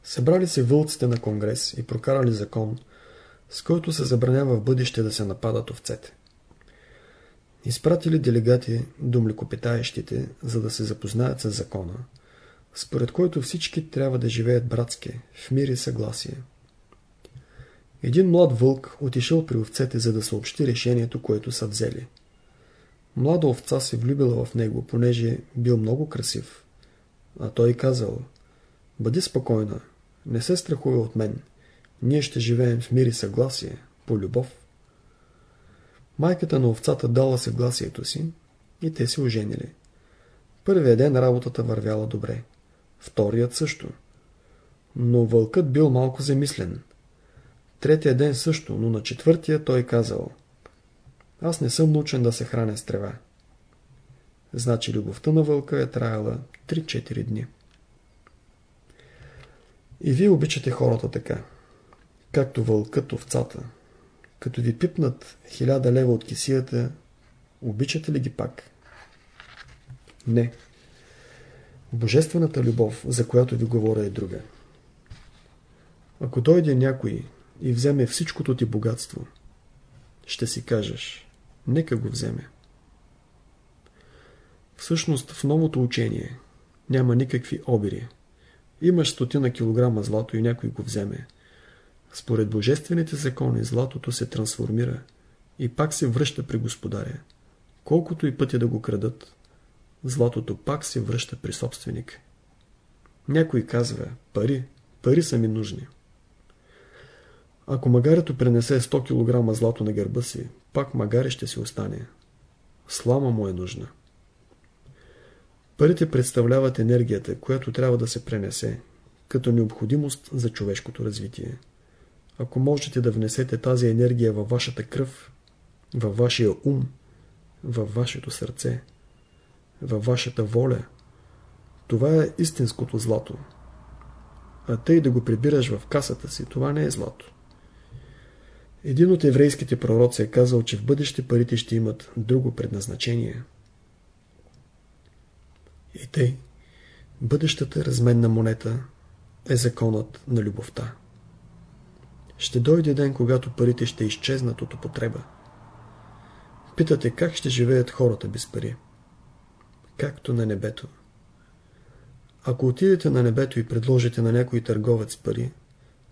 Събрали се вълците на конгрес и прокарали закон – с който се забранява в бъдеще да се нападат овцете. Изпратили делегати до млекопитаещите, за да се запознаят с закона, според който всички трябва да живеят братски, в мир и съгласие. Един млад вълк отишъл при овцете, за да съобщи решението, което са взели. Млада овца се влюбила в него, понеже бил много красив. А той казал, бъди спокойна, не се страхува от мен. Ние ще живеем в мир и съгласие, по любов. Майката на овцата дала съгласието си и те се оженили. Първия ден работата вървяла добре. Вторият също. Но вълкът бил малко замислен. Третия ден също, но на четвъртия той казал Аз не съм научен да се храня с трева. Значи любовта на вълка е траяла 3-4 дни. И вие обичате хората така както вълкът овцата. Като ви пипнат хиляда лева от кисията, обичате ли ги пак? Не. Божествената любов, за която ви говоря, е друга. Ако дойде някой и вземе всичкото ти богатство, ще си кажеш, нека го вземе. Всъщност в новото учение няма никакви обири. Имаш стотина килограма злато и някой го вземе. Според божествените закони златото се трансформира и пак се връща при господаря. Колкото и пъти да го крадат, златото пак се връща при собственик. Някой казва, пари, пари са ми нужни. Ако магарето пренесе 100 кг злато на гърба си, пак магаре ще си остане. Слама му е нужна. Парите представляват енергията, която трябва да се пренесе, като необходимост за човешкото развитие. Ако можете да внесете тази енергия във вашата кръв, във вашия ум, във вашето сърце, във вашата воля, това е истинското злато. А тъй да го прибираш в касата си, това не е злато. Един от еврейските пророци е казал, че в бъдеще парите ще имат друго предназначение. И тъй, бъдещата разменна монета е законът на любовта. Ще дойде ден, когато парите ще изчезнат от употреба. Питате как ще живеят хората без пари. Както на небето. Ако отидете на небето и предложите на някой търговец пари,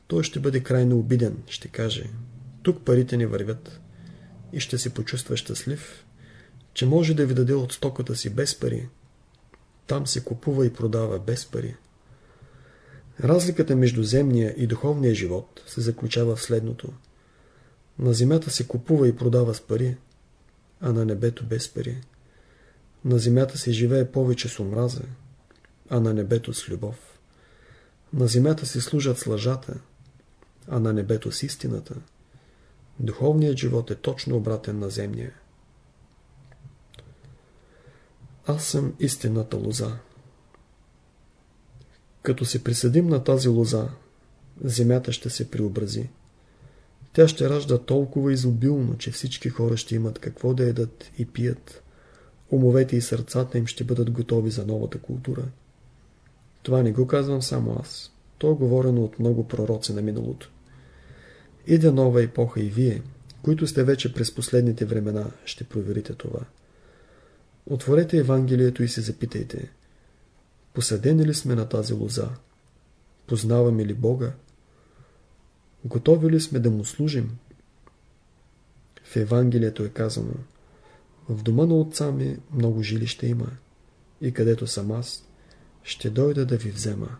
той ще бъде крайно обиден, ще каже тук парите ни вървят и ще се почувства щастлив, че може да ви даде от стоката си без пари. Там се купува и продава без пари. Разликата между земния и духовния живот се заключава в следното. На земята се купува и продава с пари, а на небето без пари. На земята се живее повече с омраза, а на небето с любов. На земята се служат с лъжата, а на небето с истината. Духовният живот е точно обратен на земния. Аз съм истинната лоза. Като се присъдим на тази лоза, земята ще се преобрази. Тя ще ражда толкова изобилно, че всички хора ще имат какво да едат и пият. Умовете и сърцата им ще бъдат готови за новата култура. Това не го казвам само аз. То е говорено от много пророци на миналото. Иде нова епоха и вие, които сте вече през последните времена, ще проверите това. Отворете Евангелието и се запитайте. Посъдени ли сме на тази лоза? Познаваме ли Бога? Готови ли сме да му служим? В Евангелието е казано В дома на отца ми много жилища има и където съм аз, ще дойда да ви взема.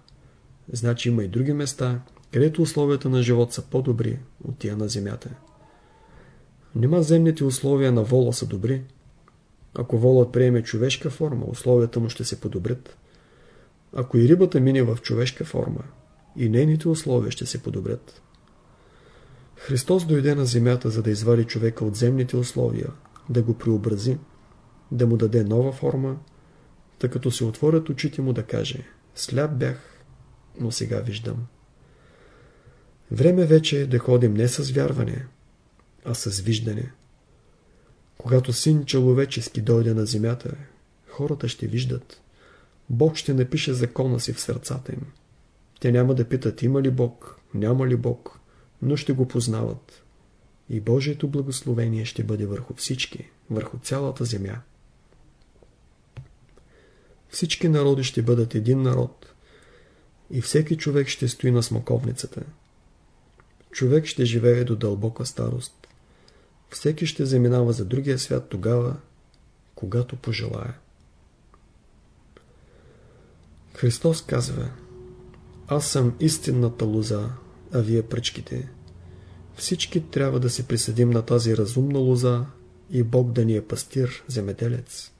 Значи има и други места, където условията на живот са по-добри от тия на земята. Нима земните условия на вола са добри. Ако волът приеме човешка форма, условията му ще се подобрят. Ако и рибата мине в човешка форма, и нейните условия ще се подобрят. Христос дойде на земята, за да извади човека от земните условия, да го преобрази, да му даде нова форма, тъй като се отворят очите му да каже «Сляп бях, но сега виждам». Време вече е да ходим не с вярване, а с виждане. Когато син човечески дойде на земята, хората ще виждат. Бог ще напише закона си в сърцата им. Те няма да питат има ли Бог, няма ли Бог, но ще го познават. И Божието благословение ще бъде върху всички, върху цялата земя. Всички народи ще бъдат един народ и всеки човек ще стои на смоковницата – човек ще живее до дълбока старост. Всеки ще заминава за другия свят тогава, когато пожелая. Христос казва Аз съм истинната лоза, а вие пръчките. Всички трябва да се присъдим на тази разумна лоза и Бог да ни е пастир, земеделец.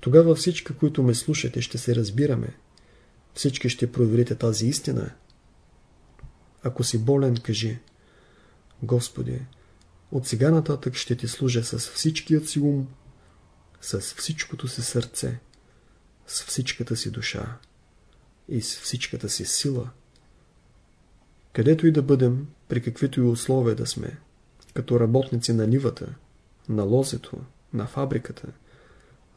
Тогава всички, които ме слушате, ще се разбираме. Всички ще проверите тази истина ако си болен, кажи Господи, от сега нататък ще ти служа с всичкият си ум, с всичкото си сърце, с всичката си душа и с всичката си сила. Където и да бъдем, при каквито и условия да сме, като работници на нивата, на лозето, на фабриката,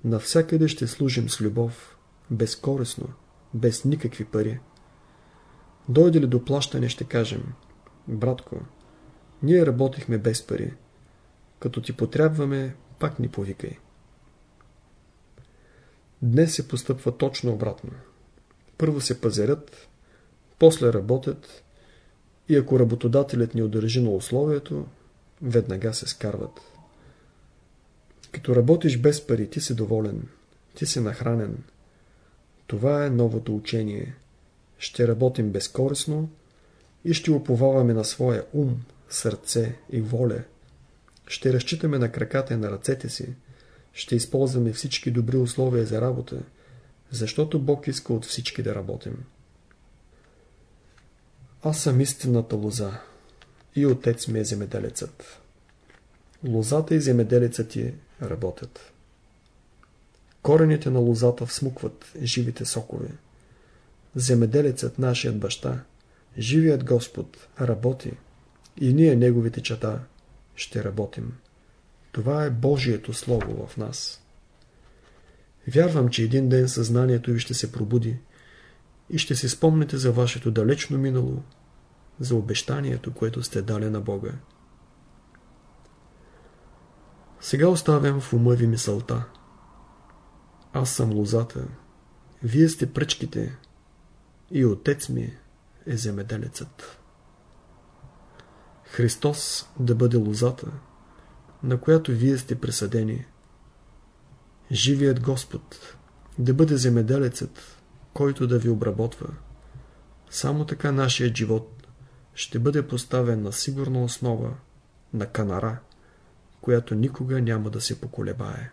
навсякъде ще служим с любов, безкорисно, без никакви пари. Дойде ли до плащане, ще кажем, братко, ние работихме без пари. Като ти потребваме, пак ни повикай. Днес се постъпва точно обратно. Първо се пазарят, после работят и ако работодателят ни удържи на условието, веднага се скарват. Като работиш без пари, ти си доволен, ти си нахранен. Това е новото учение. Ще работим безкорисно и ще уповаваме на своя ум, сърце и воля. Ще разчитаме на краката и на ръцете си. Ще използваме всички добри условия за работа, защото Бог иска от всички да работим. Аз съм истинната лоза и отец ми е земеделецът. Лозата и земеделецът ти работят. Корените на лозата всмукват живите сокове. Земеделецът, нашият баща, живият Господ, работи и ние, неговите чата, ще работим. Това е Божието Слово в нас. Вярвам, че един ден съзнанието ви ще се пробуди и ще се спомните за вашето далечно минало, за обещанието, което сте дали на Бога. Сега оставям в ума ви мисълта. Аз съм лозата, вие сте пръчките и отец ми е земеделецът. Христос да бъде лозата, на която вие сте присъдени. Живият Господ да бъде земеделецът, който да ви обработва. Само така нашият живот ще бъде поставен на сигурна основа, на канара, която никога няма да се поколебае.